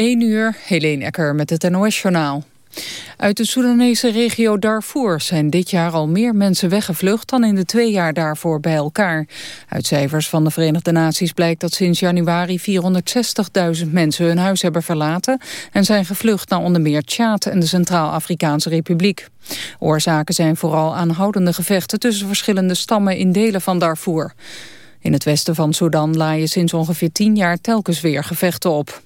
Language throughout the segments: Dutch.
1 uur, Helene Ecker met het NOS-journaal. Uit de Soedanese regio Darfur zijn dit jaar al meer mensen weggevlucht dan in de twee jaar daarvoor bij elkaar. Uit cijfers van de Verenigde Naties blijkt dat sinds januari 460.000 mensen hun huis hebben verlaten en zijn gevlucht naar onder meer Tjaad en de Centraal-Afrikaanse Republiek. Oorzaken zijn vooral aanhoudende gevechten tussen verschillende stammen in delen van Darfur. In het westen van Sudan laaien sinds ongeveer tien jaar telkens weer gevechten op.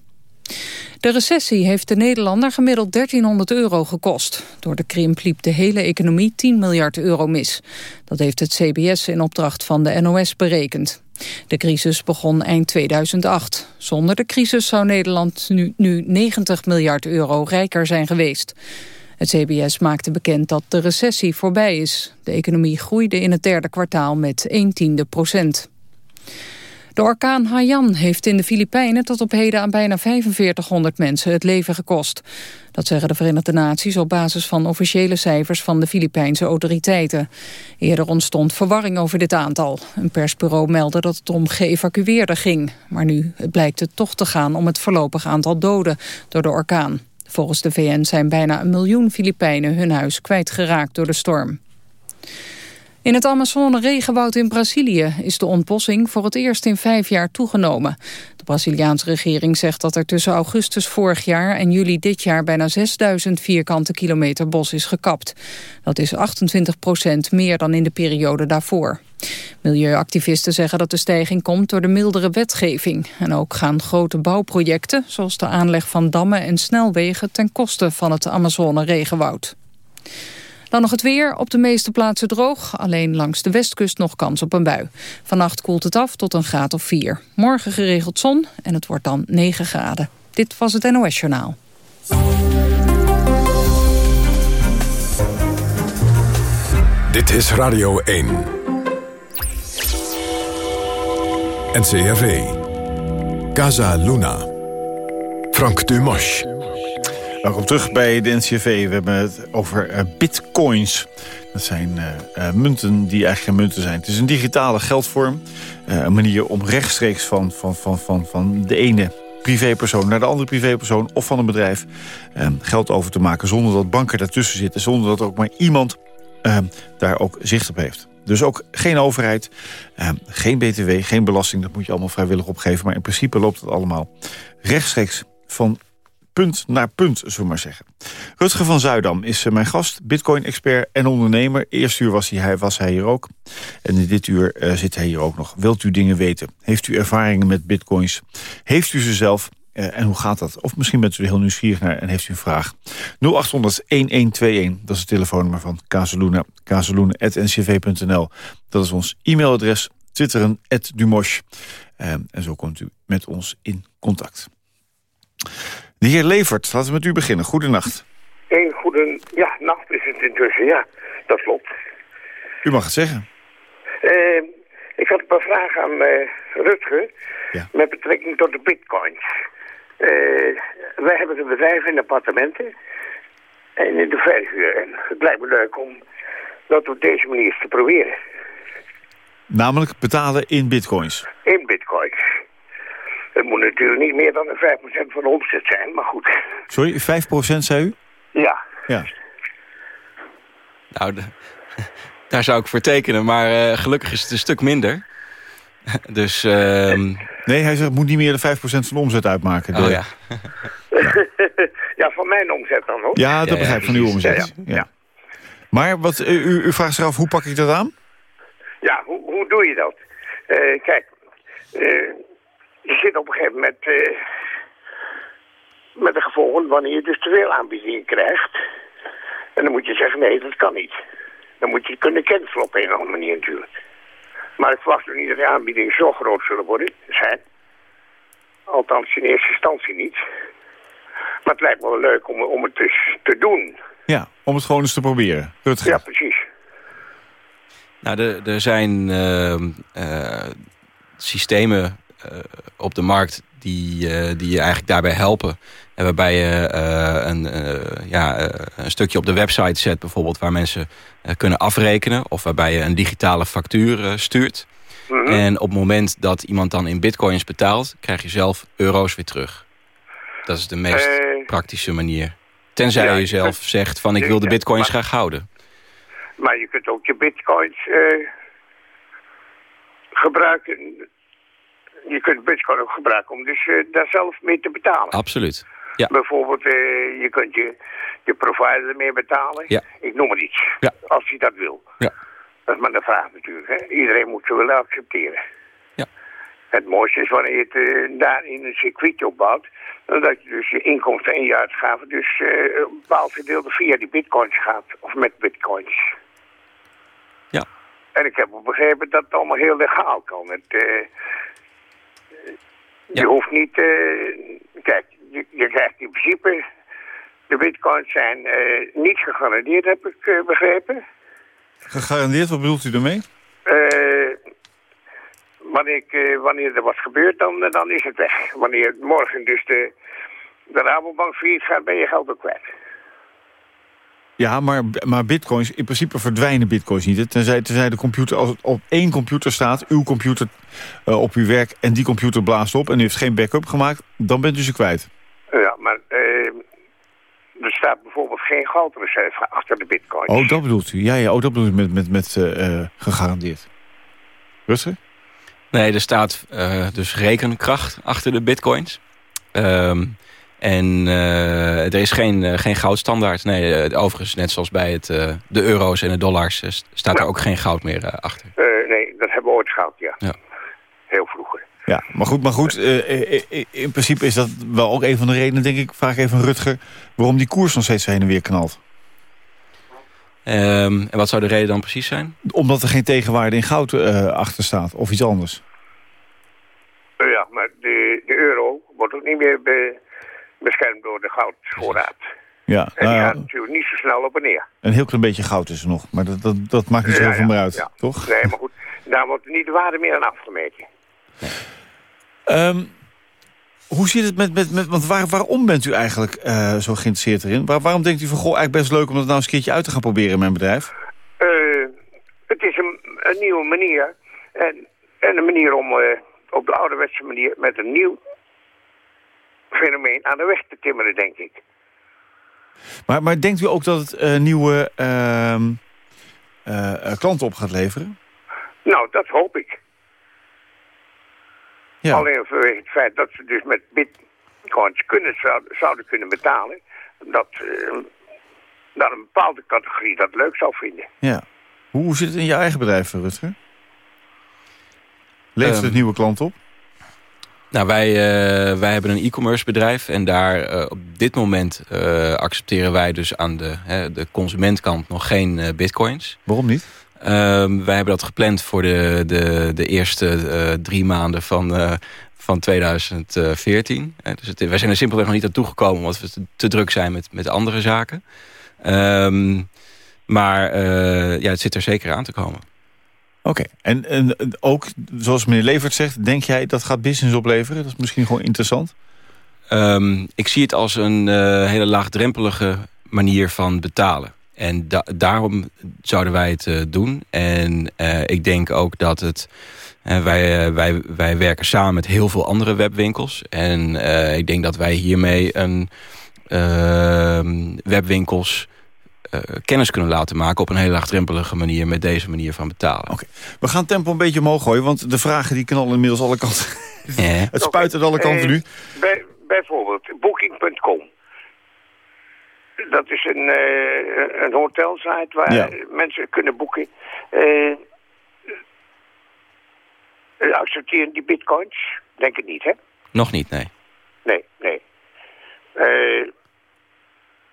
De recessie heeft de Nederlander gemiddeld 1300 euro gekost. Door de krimp liep de hele economie 10 miljard euro mis. Dat heeft het CBS in opdracht van de NOS berekend. De crisis begon eind 2008. Zonder de crisis zou Nederland nu, nu 90 miljard euro rijker zijn geweest. Het CBS maakte bekend dat de recessie voorbij is. De economie groeide in het derde kwartaal met 1 tiende procent. De orkaan Haiyan heeft in de Filipijnen tot op heden aan bijna 4500 mensen het leven gekost. Dat zeggen de Verenigde Naties op basis van officiële cijfers van de Filipijnse autoriteiten. Eerder ontstond verwarring over dit aantal. Een persbureau meldde dat het om geëvacueerden ging. Maar nu blijkt het toch te gaan om het voorlopig aantal doden door de orkaan. Volgens de VN zijn bijna een miljoen Filipijnen hun huis kwijtgeraakt door de storm. In het Amazone-regenwoud in Brazilië is de ontbossing voor het eerst in vijf jaar toegenomen. De Braziliaanse regering zegt dat er tussen augustus vorig jaar en juli dit jaar bijna 6000 vierkante kilometer bos is gekapt. Dat is 28 procent meer dan in de periode daarvoor. Milieuactivisten zeggen dat de stijging komt door de mildere wetgeving. En ook gaan grote bouwprojecten, zoals de aanleg van dammen en snelwegen, ten koste van het Amazone-regenwoud. Dan nog het weer. Op de meeste plaatsen droog. Alleen langs de westkust nog kans op een bui. Vannacht koelt het af tot een graad of 4. Morgen geregeld zon en het wordt dan 9 graden. Dit was het NOS Journaal. Dit is Radio 1. NCRV. Casa Luna. Frank Dumas. Welkom terug bij de NCV. We hebben het over uh, bitcoins. Dat zijn uh, uh, munten die eigenlijk geen munten zijn. Het is een digitale geldvorm. een manier om rechtstreeks van, van, van, van, van de ene privépersoon naar de andere privépersoon... of van een bedrijf geld over te maken... zonder dat banken daartussen zitten. Zonder dat ook maar iemand daar ook zicht op heeft. Dus ook geen overheid, geen btw, geen belasting. Dat moet je allemaal vrijwillig opgeven. Maar in principe loopt het allemaal rechtstreeks van punt naar punt, zullen we maar zeggen. Rutger van Zuidam is eh, mijn gast, bitcoin-expert en ondernemer. Eerst uur was hij, was hij hier ook. En in dit uur uh, zit hij hier ook nog. Wilt u dingen weten? Heeft u ervaringen met bitcoins? Heeft u ze zelf? Uh, en hoe gaat dat? Of misschien bent u er heel nieuwsgierig naar en heeft u een vraag. 0800-1121, dat is het telefoonnummer van Kazeluna. Kazeluna.ncv.nl. Dat is ons e-mailadres. Twitteren, Dumosh. En zo komt u met ons in contact. De heer Levert, laten we met u beginnen. Goedenacht. Een goede ja, nacht is het intussen, ja. Dat klopt. U mag het zeggen. Uh, ik had een paar vragen aan uh, Rutger ja. met betrekking tot de bitcoins. Uh, wij hebben een bedrijf in appartementen en in de verhuur. En het lijkt me leuk om dat op deze manier te proberen. Namelijk betalen in bitcoins? In bitcoins. Het moet natuurlijk niet meer dan een 5% van de omzet zijn, maar goed. Sorry, 5% zei u? Ja. Ja. Nou, daar zou ik voor tekenen, maar uh, gelukkig is het een stuk minder. dus... Uh... Nee, hij zegt, het moet niet meer dan 5% van de omzet uitmaken. Oh ja. ja. ja, van mijn omzet dan ook. Ja, dat ja, begrijp ik van uw omzet. Ja, Maar wat, u, u vraagt zich af, hoe pak ik dat aan? Ja, hoe, hoe doe je dat? Uh, kijk, uh, je zit op een gegeven moment uh, met de gevolgen wanneer je dus te veel aanbiedingen krijgt. En dan moet je zeggen, nee, dat kan niet. Dan moet je kunnen cancelen op een of andere manier natuurlijk. Maar ik verwacht nog niet dat de aanbiedingen zo groot zullen worden, zijn. Althans in eerste instantie niet. Maar het lijkt me wel leuk om, om het dus te doen. Ja, om het gewoon eens te proberen. Rutger. Ja, precies. Nou, er zijn uh, uh, systemen eh, op de markt die, eh, die je eigenlijk daarbij helpen. En waarbij je eh, een, ja, een stukje op de website zet bijvoorbeeld... waar mensen kunnen afrekenen. Of waarbij je een digitale factuur stuurt. Mhm. En op het moment dat iemand dan in bitcoins betaalt... krijg je zelf euro's weer terug. Dat is de meest praktische manier. Tenzij je zelf zegt van ik wil de bitcoins graag houden. Maar je kunt ook je bitcoins gebruiken. Je kunt bitcoin ook gebruiken om dus daar zelf mee te betalen. Absoluut. Ja. Bijvoorbeeld, je kunt je, je provider ermee betalen. Ja. Ik noem maar iets. Ja. Als hij dat wil. Ja. Dat is maar de vraag natuurlijk. Hè? Iedereen moet ze willen accepteren. Ja. Het mooiste is wanneer je het uh, daar in een circuit opbouwt. Dat je dus je inkomsten en je uitgaven dus uh, een bepaald gedeelte via die bitcoins gaat. Of met bitcoins. Ja. En ik heb begrepen dat het allemaal heel legaal kan. Het, uh, Ja. Je hoeft niet... kijk, je, je, krijgt in principe... De bitcoins zijn niet gegarandeerd, heb ik begrepen. Gegarandeerd, wat bedoelt u daarmee? Uh, wanneer, ik, wanneer er wat gebeurt, dan, dan is het weg. Wanneer morgen dus de, de Rabobank failliet gaat, ben je geld ook kwijt. Ja, maar, maar bitcoins, in principe verdwijnen bitcoins niet. Tenzij, tenzij de computer, als het op één computer staat, uw computer uh, op uw werk... en die computer blaast op en u heeft geen backup gemaakt, dan bent u ze kwijt. Ja, maar er staat bijvoorbeeld geen goudreserve achter de bitcoins. Oh, dat bedoelt u. Ja, ja oh, dat bedoelt u met, met, met uh, gegarandeerd. Rustig? Nee, er staat uh, dus rekenkracht achter de bitcoins. Um, en uh, er is geen, geen goudstandaard. Nee, overigens, net zoals bij het, de euro's en de dollars... staat er ook geen goud meer achter. nee, dat hebben we ooit goud, ja. ja. Heel vroeger. Ja, maar goed, maar goed uh, in principe is dat wel ook een van de redenen, denk ik, vraag even Rutger, waarom die koers nog steeds heen en weer knalt. Um, en wat zou de reden dan precies zijn? Omdat er geen tegenwaarde in goud uh, achter staat, of iets anders. Ja, maar de, de euro wordt ook niet meer be, beschermd door de goudvoorraad. Ja, en nou die gaat natuurlijk niet zo snel op en neer. Een heel klein beetje goud is er nog, maar dat, dat, dat maakt niet zo heel ja, veel meer uit, toch? Nee, maar goed, daar wordt niet de waarde meer aan afgemeten. Um, hoe zit het met... met, met want waar, waarom bent u eigenlijk uh, zo geïnteresseerd erin? Waar, waarom denkt u van, goh, eigenlijk best leuk om dat nou eens een keertje uit te gaan proberen in mijn bedrijf? Uh, het is een, een, nieuwe manier. En, en een manier om uh, op de ouderwetse manier met een nieuw fenomeen aan de weg te timmeren, denk ik. Maar, maar denkt u ook dat het uh, nieuwe klanten op gaat leveren? Nou, dat hoop ik. Ja. Alleen vanwege het feit dat ze dus met bitcoins kunnen, zouden, zouden kunnen betalen... Dat, uh, dat een bepaalde categorie dat leuk zou vinden. Ja. Hoe zit het in je eigen bedrijf, Rutger? Levert um, het nieuwe klant op? Nou, wij, uh, wij hebben een e-commerce bedrijf en daar uh, op dit moment uh, accepteren wij dus aan de, hè, de consumentkant nog geen bitcoins. Waarom niet? Um, wij hebben dat gepland voor de, de, de eerste drie maanden van, van 2014. Uh, dus het, wij zijn er simpelweg nog niet aan toegekomen... omdat we te, te druk zijn met, met andere zaken. Um, maar ja, het zit er zeker aan te komen. Oké, en, en ook zoals meneer Levert zegt... denk jij dat gaat business opleveren? Dat is misschien gewoon interessant. Um, ik zie het als een uh, hele laagdrempelige manier van betalen. En da daarom zouden wij het uh, doen. En uh, ik denk ook dat het... Wij, wij, wij werken samen met heel veel andere webwinkels. En ik denk dat wij hiermee een ehm, webwinkels kennis kunnen laten maken... op een hele laagdrempelige manier met deze manier van betalen. Oké, okay. we gaan tempo een beetje omhoog gooien... want de vragen die knallen inmiddels alle kanten. Ja. het spuit uit alle kanten nu. Bij, bijvoorbeeld booking.com. Dat is een, uh, een hotelsite waar ja. mensen kunnen boeken. Uh, accepteren die bitcoins? Denk het niet, hè? Nog niet, nee. Nee, nee.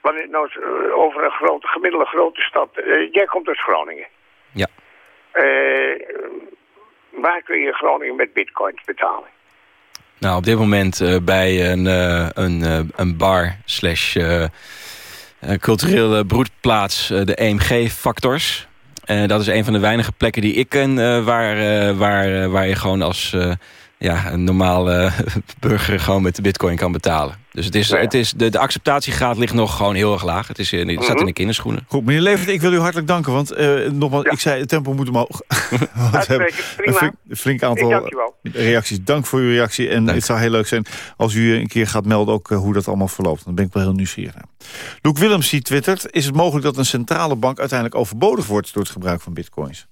Wanneer nou over een grote, gemiddelde grote stad... jij komt uit Groningen. Ja. waar kun je Groningen met bitcoins betalen? Nou, op dit moment uh, bij een, uh, een, uh, een bar slash culturele broedplaats, de EMG-factors. dat is een van de weinige plekken die ik ken waar, waar, waar je gewoon als ja, een normale burger gewoon met de bitcoin kan betalen. Dus het is, Ja, ja. het is, de, de acceptatiegraad ligt nog gewoon heel erg laag. Het, is, in- het staat in de kinderschoenen. Goed, meneer Levert, ik wil u hartelijk danken. Want eh, nogmaals, Ja. ik zei, het tempo moet omhoog. We hebben een flink, aantal dank reacties. Dank voor uw reactie. En Dank. het zou heel leuk zijn als u een keer gaat melden ook, eh, hoe dat allemaal verloopt. Dan ben ik wel heel nieuwsgierig. Loek Willems die twittert... is het mogelijk dat een centrale bank uiteindelijk overbodig wordt... door het gebruik van bitcoins?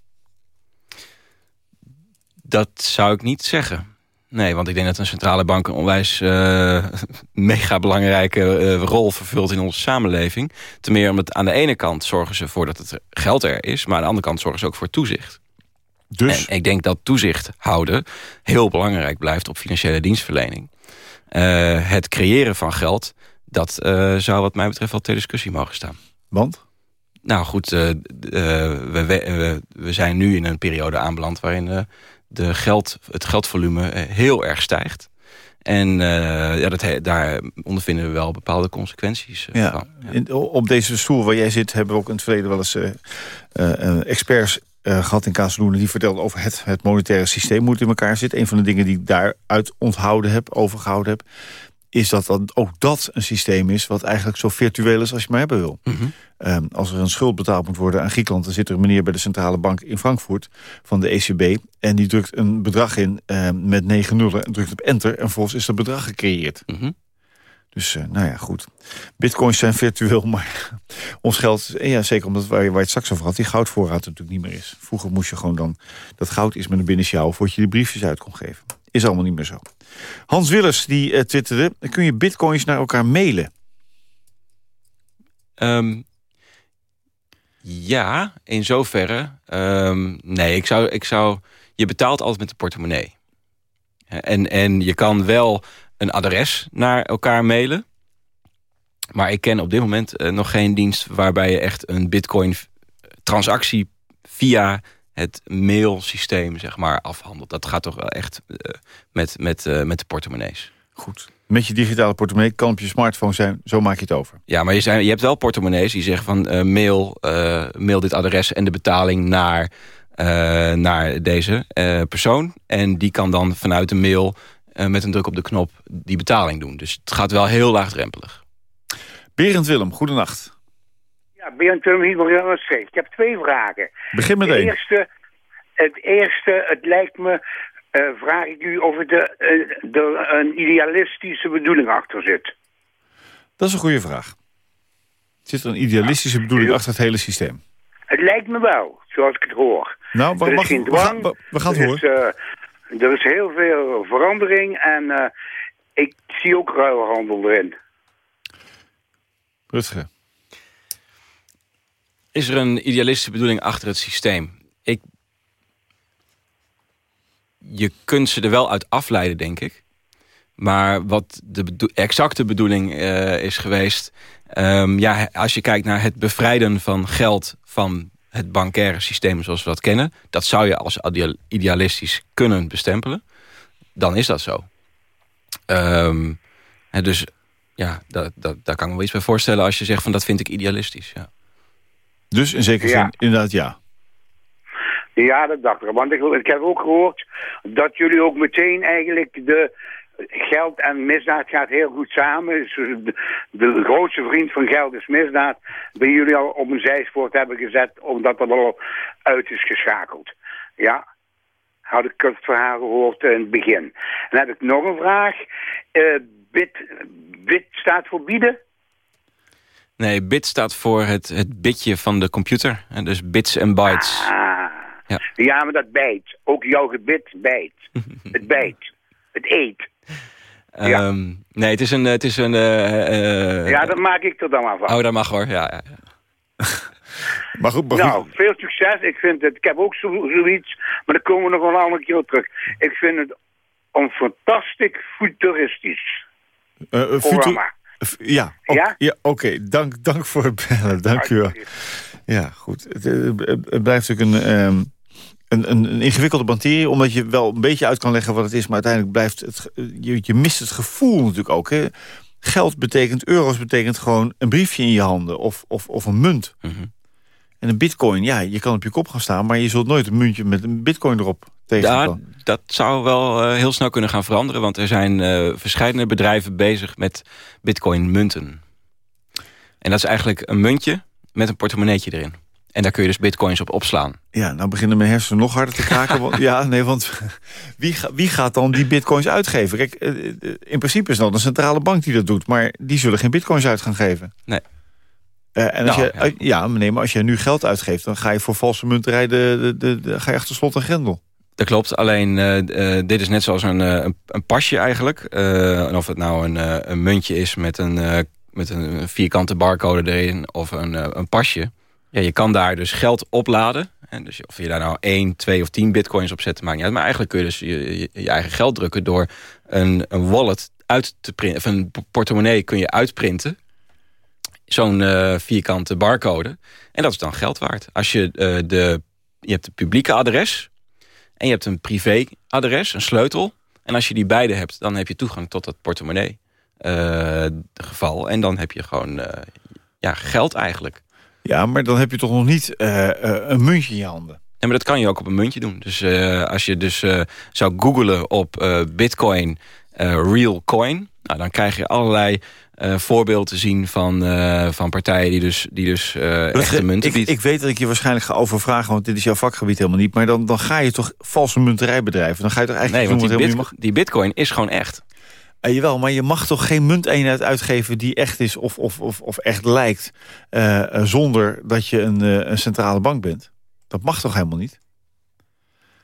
Dat zou ik niet zeggen. Nee, want ik denk dat een centrale bank een onwijs eh, mega belangrijke eh, rol vervult in onze samenleving. Ten meer omdat aan de ene kant zorgen ze ervoor dat het geld er is, maar aan de andere kant zorgen ze ook voor toezicht. Dus, En ik denk dat toezicht houden heel belangrijk blijft op financiële dienstverlening. Eh, het creëren van geld, dat zou wat mij betreft wel ter discussie mogen staan. want? Nou goed, we, we, we zijn nu in een periode aanbeland waarin de geld, het geldvolume eh, heel erg stijgt. En eh, ja, dat, he- daar ondervinden we wel bepaalde consequenties eh, Ja, van. Ja. in- op deze stoel waar jij zit... hebben we ook in het verleden wel eens eh, experts eh, gehad in Kazeloenen... die vertelden over het, het monetaire systeem hoe het in elkaar zit. Een van de dingen die ik daaruit onthouden heb, overgehouden heb... is dat, dat ook dat een systeem is wat eigenlijk zo virtueel is als je maar hebben wil. Mhm. Ehm, als er een schuld betaald moet worden aan Griekenland... dan zit er een meneer bij de centrale bank in Frankfurt van de ECB... en die drukt een bedrag in ehm, met negen nullen en drukt op enter... en vervolgens is dat bedrag gecreëerd. Mhm. Dus eh, nou ja, goed. Bitcoins zijn virtueel, maar ons geld... en ja, zeker omdat waar je, waar je het straks over had... die goudvoorraad natuurlijk niet meer is. Vroeger moest je gewoon dan... dat goud is met een binnensjouw... voordat je die briefjes uit kon geven. Is allemaal niet meer zo. Hans Willers, die eh, twitterde... kun je bitcoins naar elkaar mailen? Ehm, ja, in zoverre. ehm, nee, ik zou, ik zou... Je betaalt altijd met de portemonnee. En, en je kan wel een adres naar elkaar mailen. Maar ik ken op dit moment eh, nog geen dienst... waarbij je echt een bitcoin-transactie via het mailsysteem zeg maar, afhandelt. Dat gaat toch wel echt eh, met, met, eh, met de portemonnees. Goed. Met je digitale portemonnee kan op je smartphone zijn. Zo maak je het over. Ja, maar je, zijn, je hebt wel portemonnees die zeggen van eh, mail, mail dit adres en de betaling naar, naar deze persoon. En die kan dan vanuit de mail met een druk op de knop die betaling doen. Dus het gaat wel heel laagdrempelig. Berend Willem, goedenacht. Ja, Bernd Willem Maastricht. Ik heb twee vragen. Begin met één. eerste, het eerste, het lijkt me, eh, vraag ik u of er de, eh, een idealistische bedoeling achter zit. Dat is een goede vraag. Zit er een idealistische bedoeling achter het hele systeem? Het lijkt me wel, zoals ik het hoor. Nou, is mag- geen we, gaan, dwang. we, gaan het er horen. Is, eh, er is heel veel verandering en ik zie ook ruilhandel erin. Rutger. Is er een idealistische bedoeling achter het systeem? Ik... Je kunt ze er wel uit afleiden, denk ik. Maar wat de exacte bedoeling eh, is geweest... ehm, ja, als je kijkt naar het bevrijden van geld van het bankaire systeem zoals we dat kennen... dat zou je als ideal- idealistisch kunnen bestempelen. Dan is dat zo. Hè, dus ja, daar kan ik me wel iets bij voorstellen... als je zegt van dat vind ik idealistisch, ja. Dus in zekere Ja. zin inderdaad ja. Ja, dat dacht ik. Want ik, ik heb ook gehoord dat jullie ook meteen eigenlijk de geld en misdaad gaat heel goed samen. Dus De, grootste vriend van geld is misdaad. Bij jullie al op een zijspoort hebben gezet omdat dat al uit is geschakeld. Ja, had ik het verhaal gehoord in het begin. En dan heb ik nog een vraag. Bit staat voor bieden? Nee, bit staat voor het, het bitje van de computer. En dus bits en bytes. Ah. Ja. Ja. maar dat bijt. Ook jouw gebit bijt. het bijt. Het eet. ja. Ehm, nee, het is een... Het is een eh, eh, ja, dat maak ik er dan maar van. Oh, dat mag hoor. Ja, ja, ja. Maar goed, maar goed. nou, veel succes. Ik, vind het, ik heb ook zo, zoiets, maar daar komen we nog een andere keer op terug. Ik vind het een fantastisch futuristisch eh, eh, futu- programma. Ja, Ja? ja oké. Dank, dank voor het bellen. Dank u wel. Ja, goed. Het, eh, het blijft natuurlijk een, ehm, een, een, een ingewikkelde materie... omdat je wel een beetje uit kan leggen wat het is... maar uiteindelijk blijft het... Je, je mist het gevoel natuurlijk ook. Hè? Geld betekent, euro's betekent gewoon een briefje in je handen... of, of, of een munt. Mhm. En een bitcoin, ja, je kan op je kop gaan staan... maar je zult nooit een muntje met een bitcoin erop tegen Ja, dat zou wel eh, heel snel kunnen gaan veranderen. Want er zijn eh verschillende bedrijven bezig met bitcoin munten. En dat is eigenlijk een muntje met een portemonneetje erin. En daar kun je dus bitcoins op opslaan. Ja, nou beginnen mijn hersenen nog harder te kraken. want, ja, nee, want wie, ga- wie gaat dan die bitcoins uitgeven? Kijk, eh, in principe is dat een centrale bank die dat doet. Maar die zullen geen bitcoins uit gaan geven. Nee. Eh, en als Nou, je, ja. eh, ja, maar nee, maar als je nu geld uitgeeft... dan ga je voor valse munterij de, de, de, de- ga je achter slot en grendel. Dat klopt, alleen eh, dit is net zoals een, een, een pasje eigenlijk. En of het nou een, een muntje is met een, met een vierkante barcode erin of een, een pasje. Ja, je kan daar dus geld opladen. En dus of je daar nou 1, 2 of 10 bitcoins op zet, maakt niet uit. Maar eigenlijk kun je dus je, je, je eigen geld drukken door een, een wallet uit te printen. Of een portemonnee kun je uitprinten. Zo'n eh, vierkante barcode. En dat is dan geld waard. Als je eh, de, je hebt het publieke adres en je hebt een privé-adres, een sleutel. En als je die beide hebt, dan heb je toegang tot dat portemonnee eh, geval. En dan heb je gewoon ja, geld eigenlijk. Ja, maar dan heb je toch nog niet een muntje in je handen. Ja, maar dat kan je ook op een muntje doen. Dus als je dus zou googlen op bitcoin real coin... Nou, dan krijg je allerlei eh, voorbeelden te zien van, eh, van partijen die dus, die dus eh, echte munten ik, bieden. ik weet dat ik je waarschijnlijk ga overvragen... want dit is jouw vakgebied helemaal niet. Maar dan, dan ga je toch valse munterijbedrijven... dan ga je toch eigenlijk nee, want die, die bitcoin is gewoon echt. Eh, jawel, maar je mag toch geen munteenheid uitgeven... die echt is of, of, of, of echt lijkt... zonder dat je een, een centrale bank bent? Dat mag toch helemaal niet?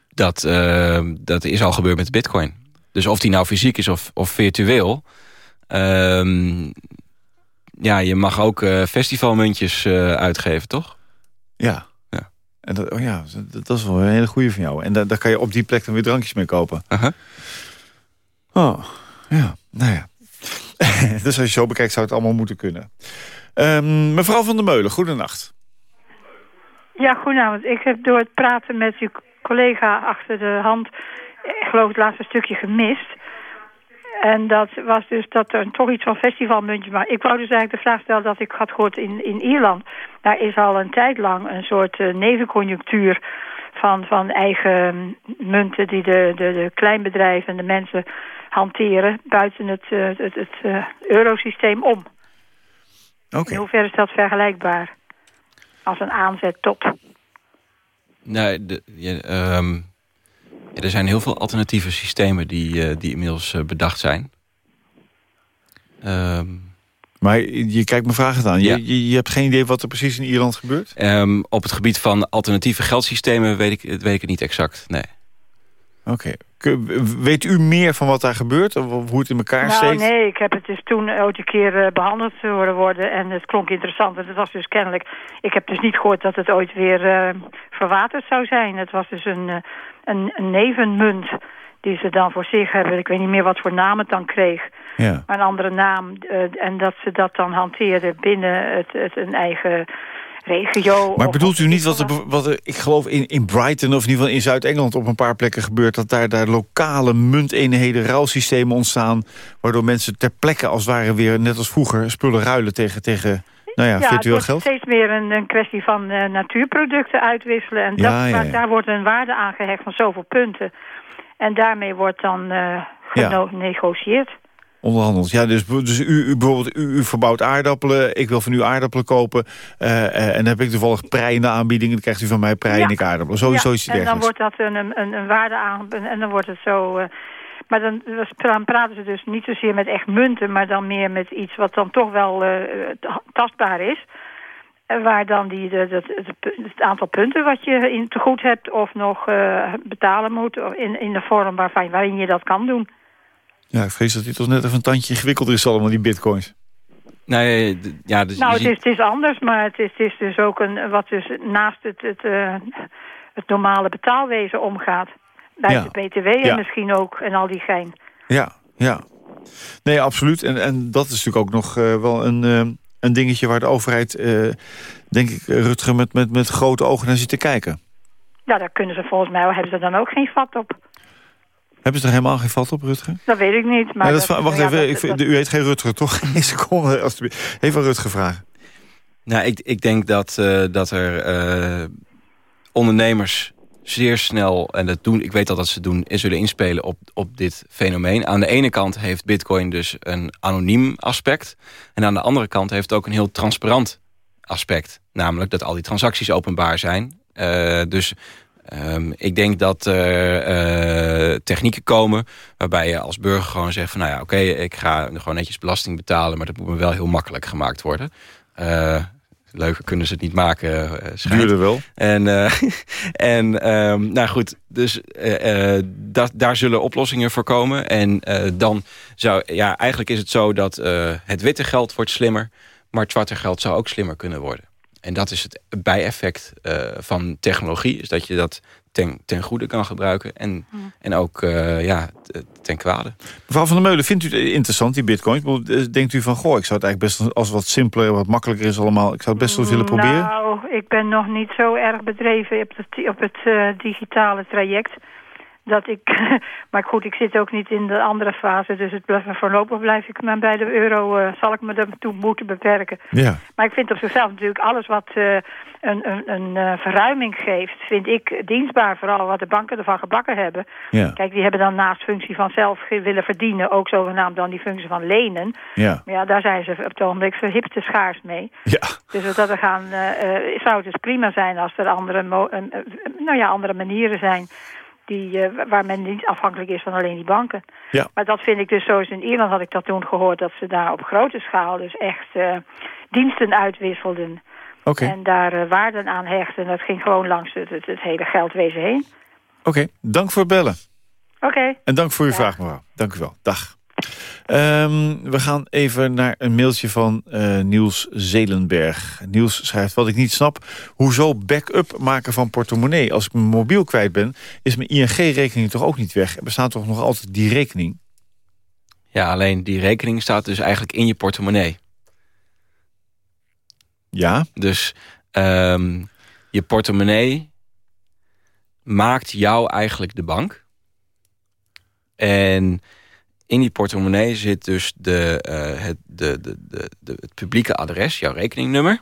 Dat, dat is al gebeurd met bitcoin. Dus of die nou fysiek is of, of virtueel... ehm, ja, je mag ook eh, festivalmuntjes eh, uitgeven, toch? Ja. Ja. En dat, oh ja, dat, dat is wel een hele goede van jou. En daar, daar kan je op die plek dan weer drankjes mee kopen. Uh-huh. Oh, ja, nou ja. dus als je zo bekijkt zou het allemaal moeten kunnen. Ehm, mevrouw van der Meulen, goedenacht. Ja, goedenavond. Ik heb door het praten met uw collega achter de hand... eh, geloof ik het laatste stukje gemist. En dat was dus dat er toch iets van festivalmuntjes... maar ik wou dus eigenlijk de vraag stellen dat ik had gehoord in, in Ierland... daar is al een tijd lang een soort eh, nevenconjunctuur... Van, van eigen munten die de, de, de kleinbedrijven en de mensen hanteren... buiten het, eh, het, het, eh, eurosysteem om. Oké. In hoeverre is dat vergelijkbaar? Als een aanzet tot... Nee, de, je, ehm, ja, er zijn heel veel alternatieve systemen die, eh, die inmiddels eh, bedacht zijn. Ehm, Maar je, kijkt me vragen aan. Je, Ja. je, je hebt geen idee wat er precies in Ierland gebeurt? ehm, op het gebied van alternatieve geldsystemen weet ik, weet ik het niet exact. Nee. Oké. Weet u meer van wat daar gebeurt? Of hoe het in elkaar Nou, steekt? nee, ik heb het dus toen ooit een keer eh, behandeld horen worden en het klonk interessant. En het was dus kennelijk, ik heb dus niet gehoord dat het ooit weer eh, verwaterd zou zijn. Het was dus een, eh, een, een nevenmunt die ze dan voor zich hebben. Ik weet niet meer wat voor naam het dan kreeg, Ja. maar een andere naam. en dat ze dat dan hanteerden binnen het, het een eigen regio. Maar bedoelt u niet wat er, wat er ik geloof in, in Brighton... of in ieder geval in Zuid-Engeland op een paar plekken gebeurt... dat daar, daar lokale munteenheden, ruilsystemen ontstaan... waardoor mensen ter plekke als het ware weer, net als vroeger... spullen ruilen tegen, tegen nou ja, Ja, het virtueel wordt geld? steeds meer een, een kwestie van eh, natuurproducten uitwisselen. En dat, Ja, maar daar wordt een waarde aangehecht van zoveel punten. En daarmee wordt dan Ja. Onderhandeld. Ja, dus, dus u, u, bijvoorbeeld, u, u verbouwt aardappelen. Ik wil van u aardappelen kopen. eh, eh, en dan heb ik toevallig prei in de aanbieding. Dan krijgt u van mij prei Ja. en ik aardappelen. Sowieso Ja, en dan wordt dat een, een, een waarde aan... En dan wordt het zo... eh, maar dan, dan praten ze dus niet zozeer met echt munten... maar dan meer met iets wat dan toch wel tastbaar is... En Waar dan die, de, de- het, het aantal punten wat je in te goed hebt... of nog betalen moet of in, in de vorm waarvan, waarin je dat kan doen. Ja, ik vrees dat dit toch net even een tandje gewikkelder is allemaal, die bitcoins. Nee, ja, dus Nou, het is, het is anders, maar het is, het is dus ook een, wat dus naast het, het, eh, het normale betaalwezen omgaat. Bij Ja. de BTW en Ja. misschien ook en al die gein. Ja, ja. Nee, absoluut. En, en dat is natuurlijk ook nog eh, wel een, eh, een dingetje waar de overheid, eh, denk ik, Rutger, met, met, met grote ogen naar zit te kijken. Ja, daar kunnen ze volgens mij, hebben ze dan ook geen vat op. Hebben ze er helemaal geen vat op, Rutger? Dat weet ik niet. Maar Ja, dat, dat- wacht ja, even, dat- ik vind- dat- u heet geen Rutger, toch? Eén seconde, alsjeblieft. Even aan Rutger vragen. Nou, ik, ik denk dat, eh, dat er eh, ondernemers zeer snel, en dat doen, ik weet al dat ze doen, zullen inspelen op, op dit fenomeen. Aan de ene kant heeft bitcoin dus een anoniem aspect. En aan de andere kant heeft het ook een heel transparant aspect. Namelijk dat al die transacties openbaar zijn. Uh, dus um, ik denk dat er uh, technieken komen waarbij je als burger gewoon zegt van... nou ja, oké, ik ga gewoon netjes belasting betalen... maar dat moet me wel heel makkelijk gemaakt worden. Uh, leuker kunnen ze het niet maken. Uh, Duurde wel. En, uh, en um, nou goed, dus uh, dat, daar zullen oplossingen voor komen. En dan zou, ja, eigenlijk is het zo dat het witte geld wordt slimmer, maar het zwarte geld zou ook slimmer kunnen worden. En dat is het bijeffect van technologie, is dat je dat ten, ten goede kan gebruiken. En, en ook uh, ja, ten kwade. Mevrouw van der Meulen, vindt u het interessant, die bitcoins? Denkt u van, goh, ik zou het eigenlijk best als wat simpeler, wat makkelijker is allemaal. Ik zou het best wel willen proberen. Nou, ik ben nog niet zo erg bedreven op het, op het uh, digitale traject dat ik... maar goed, ik zit ook niet in de andere fase. Dus het blijft, voorlopig blijf ik maar bij de euro... Uh, zal ik me daartoe moeten beperken. Ja. Maar ik vind op zichzelf natuurlijk alles wat uh, een, een, een uh, verruiming geeft... vind ik dienstbaar, vooral wat de banken ervan gebakken hebben. Ja. Kijk, die hebben dan naast functie van zelf willen verdienen... ook zogenaamd dan die functie van lenen. Ja. Maar ja, daar zijn ze op het ogenblik verhipte schaars mee. Ja. Dus wat dat er gaan, zou het dus prima zijn als er andere, nou ja, andere manieren zijn die, uh, waar men niet afhankelijk is van alleen die banken. Ja. Maar dat vind ik dus, zoals in Ierland had ik dat toen gehoord... dat ze daar op grote schaal dus echt uh, diensten uitwisselden. Okay. En daar uh, waarden aan hechten. Dat ging gewoon langs het, het, het hele geldwezen heen. Oké, okay. dank voor het bellen. Oké. Okay. En dank voor uw ja. vraag, mevrouw. Dank u wel. Dag. Um, we gaan even naar een mailtje van uh, Niels Zelenberg. Niels schrijft, wat ik niet snap... hoezo backup maken van portemonnee? Als ik mijn mobiel kwijt ben, is mijn ING-rekening toch ook niet weg? Er bestaat toch nog altijd die rekening? Ja, alleen die rekening staat dus eigenlijk in je portemonnee. Ja? Dus um, je portemonnee maakt jou eigenlijk de bank. En in die portemonnee zit dus de, uh, het, de, de, de, het publieke adres, jouw rekeningnummer.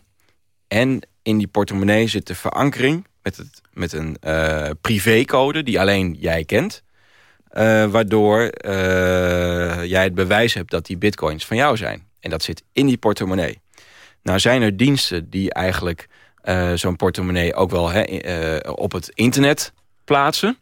En in die portemonnee zit de verankering met, het, met een uh, privécode die alleen jij kent. Uh, waardoor jij het bewijs hebt dat die bitcoins van jou zijn. En dat zit in die portemonnee. Nou zijn er diensten die eigenlijk zo'n portemonnee ook wel op het internet plaatsen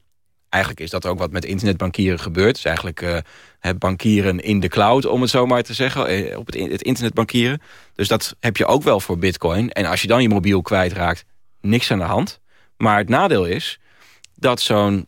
eigenlijk is dat ook wat met internetbankieren gebeurt. Is eigenlijk het bankieren in de cloud, om het zo maar te zeggen. Op het, het internetbankieren. Dus dat heb je ook wel voor bitcoin. En als je dan je mobiel kwijtraakt, niks aan de hand. Maar het nadeel is dat zo'n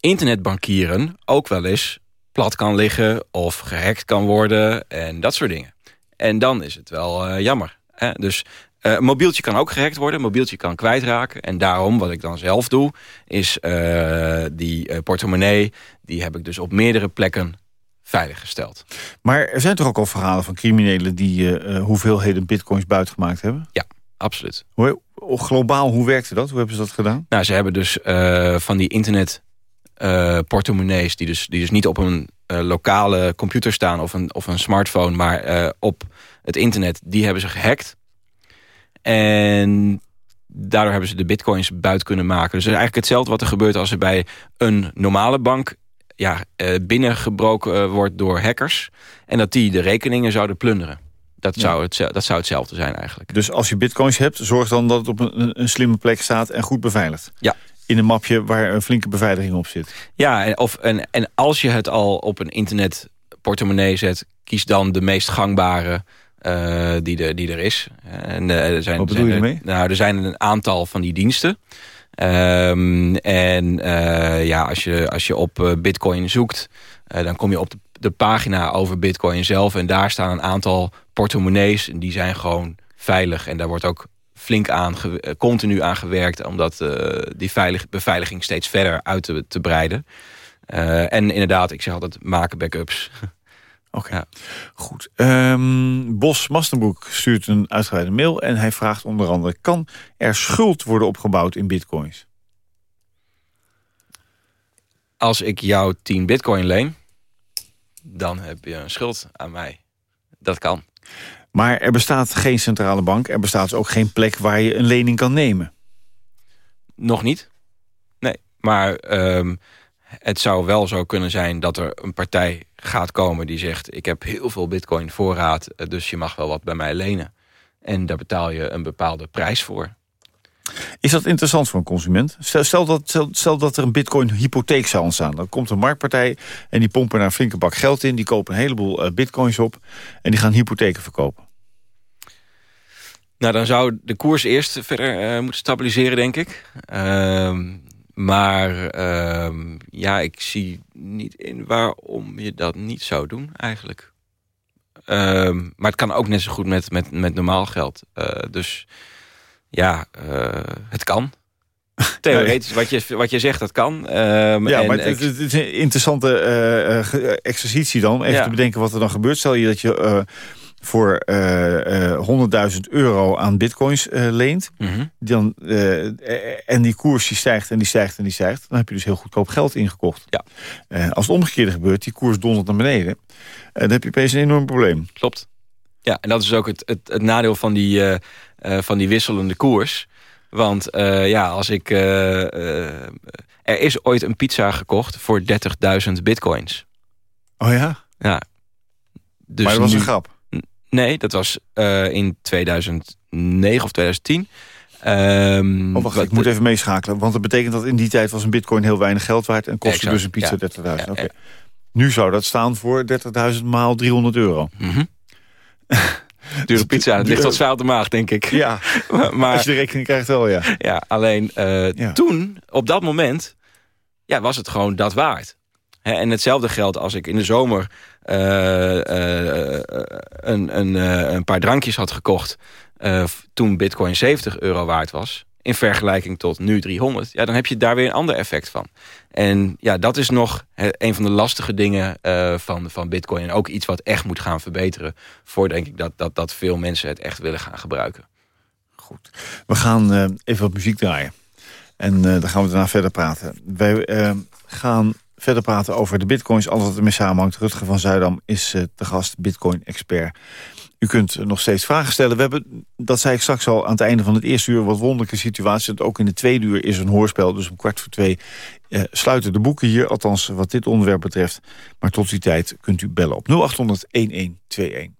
internetbankieren ook wel eens plat kan liggen... of gehackt kan worden en dat soort dingen. En dan is het wel uh, jammer. Hè? Dus uh, een mobieltje kan ook gehackt worden. Een mobieltje kan kwijtraken. En daarom, wat ik dan zelf doe, is uh, die uh, portemonnee... die heb ik dus op meerdere plekken veiliggesteld. Maar er zijn toch ook al verhalen van criminelen... die hoeveelheden bitcoins buitgemaakt hebben? Ja, absoluut. Hoe, globaal, hoe werkte dat? Hoe hebben ze dat gedaan? Nou, ze hebben dus van die internet portemonnees... Die dus, die dus niet op een lokale computer staan of een, of een smartphone... maar op het internet, die hebben ze gehackt... En daardoor hebben ze de bitcoins buiten kunnen maken. Dus eigenlijk hetzelfde wat er gebeurt als er bij een normale bank ja, binnengebroken wordt door hackers. En dat die de rekeningen zouden plunderen. Dat, ja. zou, het, dat zou hetzelfde zijn eigenlijk. Dus als je bitcoins hebt, zorg dan dat het op een, een slimme plek staat en goed beveiligd. Ja. In een mapje waar een flinke beveiliging op zit. Ja, en, of, en, en als je het al op een internet portemonnee zet... kies dan de meest gangbare uh, die, er, die er is. En, uh, er zijn, Wat bedoel je er, mee? Nou, er zijn een aantal van die diensten. Um, en uh, ja, als je, als je op bitcoin zoekt... dan kom je op de, de, pagina over bitcoin zelf... en daar staan een aantal portemonnees... en die zijn gewoon veilig. En daar wordt ook flink aan, continu aan gewerkt... om dat, die veilig, beveiliging steeds verder uit te, te breiden. en inderdaad, ik zeg altijd, maken backups... Oké, okay. ja. goed. Um, Bos Mastenbroek stuurt een uitgebreide mail... en hij vraagt onder andere... kan er schuld worden opgebouwd in bitcoins? Als ik jou 10 bitcoin leen... dan heb je een schuld aan mij. Dat kan. Maar er bestaat geen centrale bank. Er bestaat ook geen plek waar je een lening kan nemen. Nog niet. Nee. Maar ehm, het zou wel zo kunnen zijn dat er een partij gaat komen die zegt... ik heb heel veel bitcoin voorraad, eh, dus je mag wel wat bij mij lenen. En daar betaal je een bepaalde prijs voor. Is dat interessant voor een consument? Stel, stel, dat, stel, stel dat er een bitcoin-hypotheek zou ontstaan. Dan komt een marktpartij en die pompen daar een flinke bak geld in. Die kopen een heleboel uh, bitcoins op en die gaan hypotheken verkopen. Nou, dan zou de koers eerst verder uh, moeten stabiliseren, denk ik. Ehm, maar ehm, ja, ik zie niet in waarom je dat niet zou doen, eigenlijk. Ehm, maar het kan ook net zo goed met, met, met normaal geld. Uh, dus ja, uh, het kan. Theoretisch, wat je, wat je zegt, dat kan. Um, ja, maar het, het, is een interessante uh, exercitie dan. Even ja. te bedenken wat er dan gebeurt. Stel je dat je voor uh, uh, 100.000 euro aan bitcoins uh, leent... Mm -hmm. dan, en die koers die stijgt en die stijgt en die stijgt... dan heb je dus heel goedkoop geld ingekocht. Ja. als het omgekeerde gebeurt, die koers dondert naar beneden... dan heb je opeens een enorm probleem. Klopt. Ja, en dat is ook het, het, het nadeel van die, van die wisselende koers... Want ja, als ik... er is ooit een pizza gekocht voor 30.000 bitcoins. Oh ja? Ja. Dus maar dat was nu, een grap. Nee, dat was uh, in 2009 of 2010. Um, oh, wacht, ik moet even meeschakelen. Want dat betekent dat in die tijd was een bitcoin heel weinig geld waard... en kostte exact, dus een pizza ja, 30.000. Ja, okay. Nu zou dat staan voor 30.000 maal 300 euro. Mm -hmm. Dure pizza, het ligt wat zwaar op de maag, denk ik. Ja, maar, als je de rekening krijgt wel, ja. Ja, alleen uh, toen, op dat moment... Ja, was het gewoon dat waard. En hetzelfde geldt als ik in de zomer uh, uh, een, een, een, paar drankjes had gekocht... toen bitcoin 70 euro waard was... in vergelijking tot nu 300... Ja, dan heb je daar weer een ander effect van. En ja, dat is nog een van de lastige dingen van, van bitcoin... en ook iets wat echt moet gaan verbeteren... voor denk ik dat, dat, dat veel mensen het echt willen gaan gebruiken. Goed. We gaan even wat muziek draaien. En dan gaan we daarna verder praten. Wij gaan verder praten over de bitcoins. Alles wat ermee samenhangt. Rutger van Zuidam is uh, de gast, bitcoin-expert. U kunt nog steeds vragen stellen. We hebben, dat zei ik straks al, aan het einde van het eerste uur... wat wonderlijke situatie. Ook in de tweede uur is een hoorspel. Dus om kwart voor twee uh, sluiten de boeken hier. Althans, wat dit onderwerp betreft. Maar tot die tijd kunt u bellen op 0800-1121.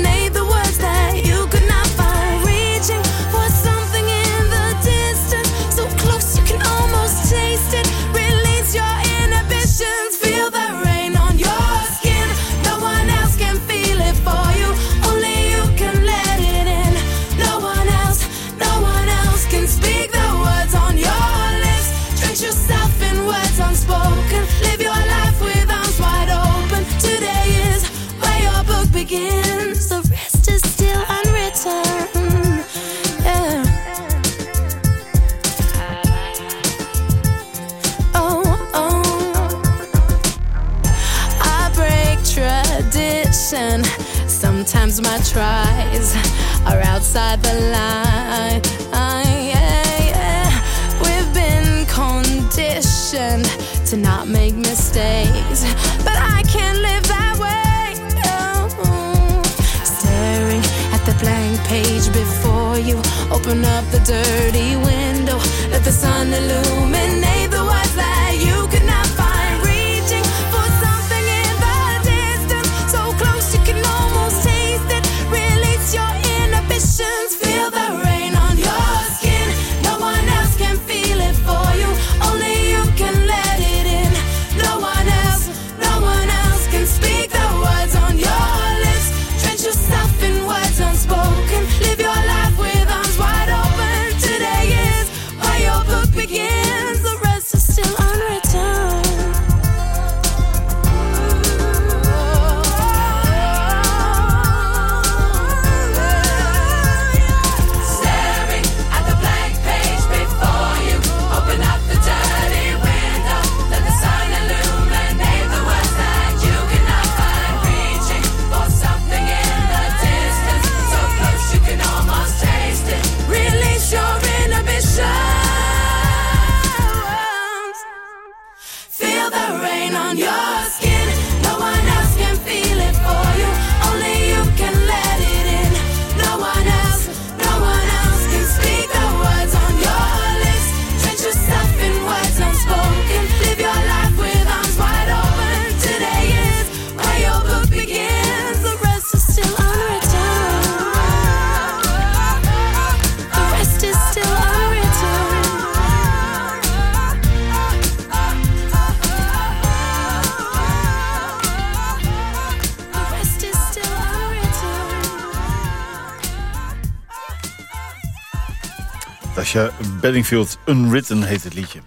Natasha Bedingfield, Unwritten heet het liedje.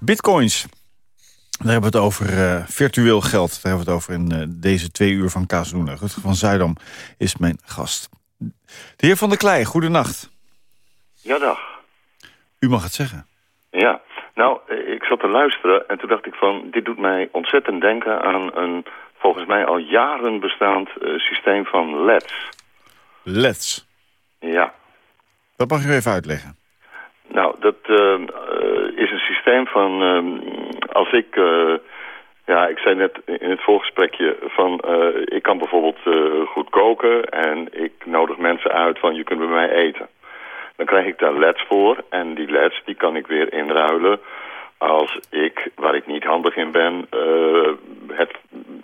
Bitcoins, daar hebben we het over uh, virtueel geld. Daar hebben we het over in uh, deze twee uur van Kazeluna. Rutger van Zuidam is mijn gast. De heer Van der Klei, goedenacht. Ja, dag. U mag het zeggen. Ja, nou, ik zat te luisteren en toen dacht ik van... dit doet mij ontzettend denken aan een volgens mij al jaren bestaand uh, systeem van LEDs. LEDs? Ja. Dat mag u even uitleggen. Nou, dat uh, is een systeem van... Uh, als ik... ja, ik zei net in het voorgesprekje van... ik kan bijvoorbeeld goed koken en ik nodig mensen uit van... je kunt bij mij eten. Dan krijg ik daar leds voor en die leds die kan ik weer inruilen als ik, waar ik niet handig in ben, uh, het,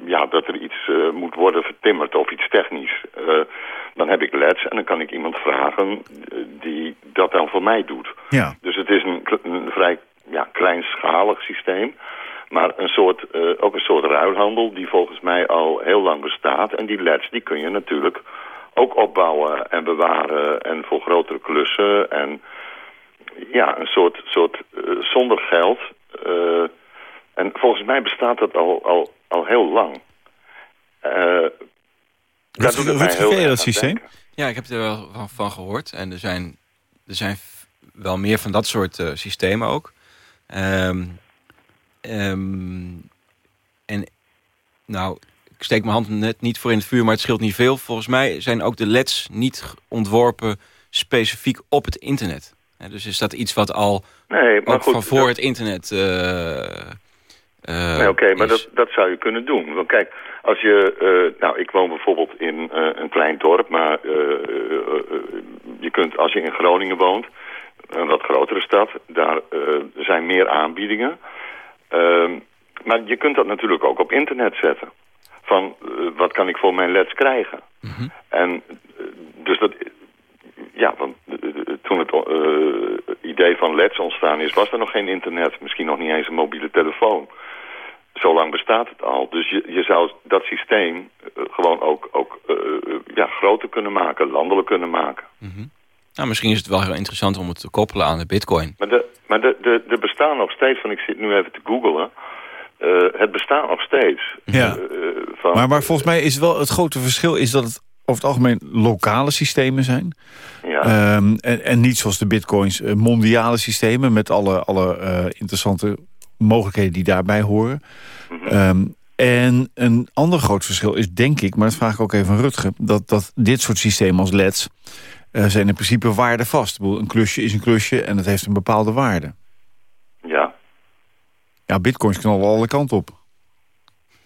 ja, dat er iets uh, moet worden vertimmerd of iets technisch. Uh, dan heb ik leds en dan kan ik iemand vragen die dat dan voor mij doet. Ja. Dus het is een, een vrij ja, kleinschalig systeem. Maar een soort, ook een soort ruilhandel die volgens mij al heel lang bestaat. En die leds die kun je natuurlijk ook opbouwen en bewaren en voor grotere klussen en ja, een soort, soort uh, zonder geld. Uh, en volgens mij bestaat dat al, al, al heel lang. Uh, dat doet het mij heel erg dat systeem? Ja, ik heb er wel van, van, gehoord. En er zijn, er zijn wel meer van dat soort uh, systemen ook. Um, um, en nou, ik steek mijn hand net niet voor in het vuur, maar het scheelt niet veel. Volgens mij zijn ook de leds niet ontworpen specifiek op het internet. Ja, dus is dat iets wat al nee, maar goed, van voor dat... het internet uh, uh, nee, Oké, okay, maar dat, dat zou je kunnen doen. Want kijk, als je... Uh, nou, ik woon bijvoorbeeld in een klein dorp, maar je kunt, als je in Groningen woont, een wat grotere stad, daar zijn meer aanbiedingen. Ehm, maar je kunt dat natuurlijk ook op internet zetten. Van, wat kan ik voor mijn leds krijgen? Mm -hmm. En dus dat, ja, want toen het uh, idee van LEDs ontstaan is, was er nog geen internet. Misschien nog niet eens een mobiele telefoon. Zo lang bestaat het al. Dus je, je zou dat systeem uh, gewoon ook, ook uh, ja, groter kunnen maken, landelijk kunnen maken. Mm -hmm. Nou, misschien is het wel heel interessant om het te koppelen aan de bitcoin. Maar, de, maar de, de, de bestaan nog steeds, van ik zit nu even te googlen... het bestaat nog steeds. Ja. Van, maar, maar volgens mij is wel het grote verschil is dat het over het algemeen lokale systemen zijn. Ja. Um, en, en niet zoals de bitcoins uh, mondiale systemen... met alle, alle uh, interessante mogelijkheden die daarbij horen. Mm -hmm. um, en een ander groot verschil is, denk ik... maar dat vraag ik ook even aan Rutger... dat, dat dit soort systemen als LEDs... Uh, zijn in principe waardevast. Een klusje is een klusje en het heeft een bepaalde waarde. Ja. Ja, bitcoins knallen alle kanten op.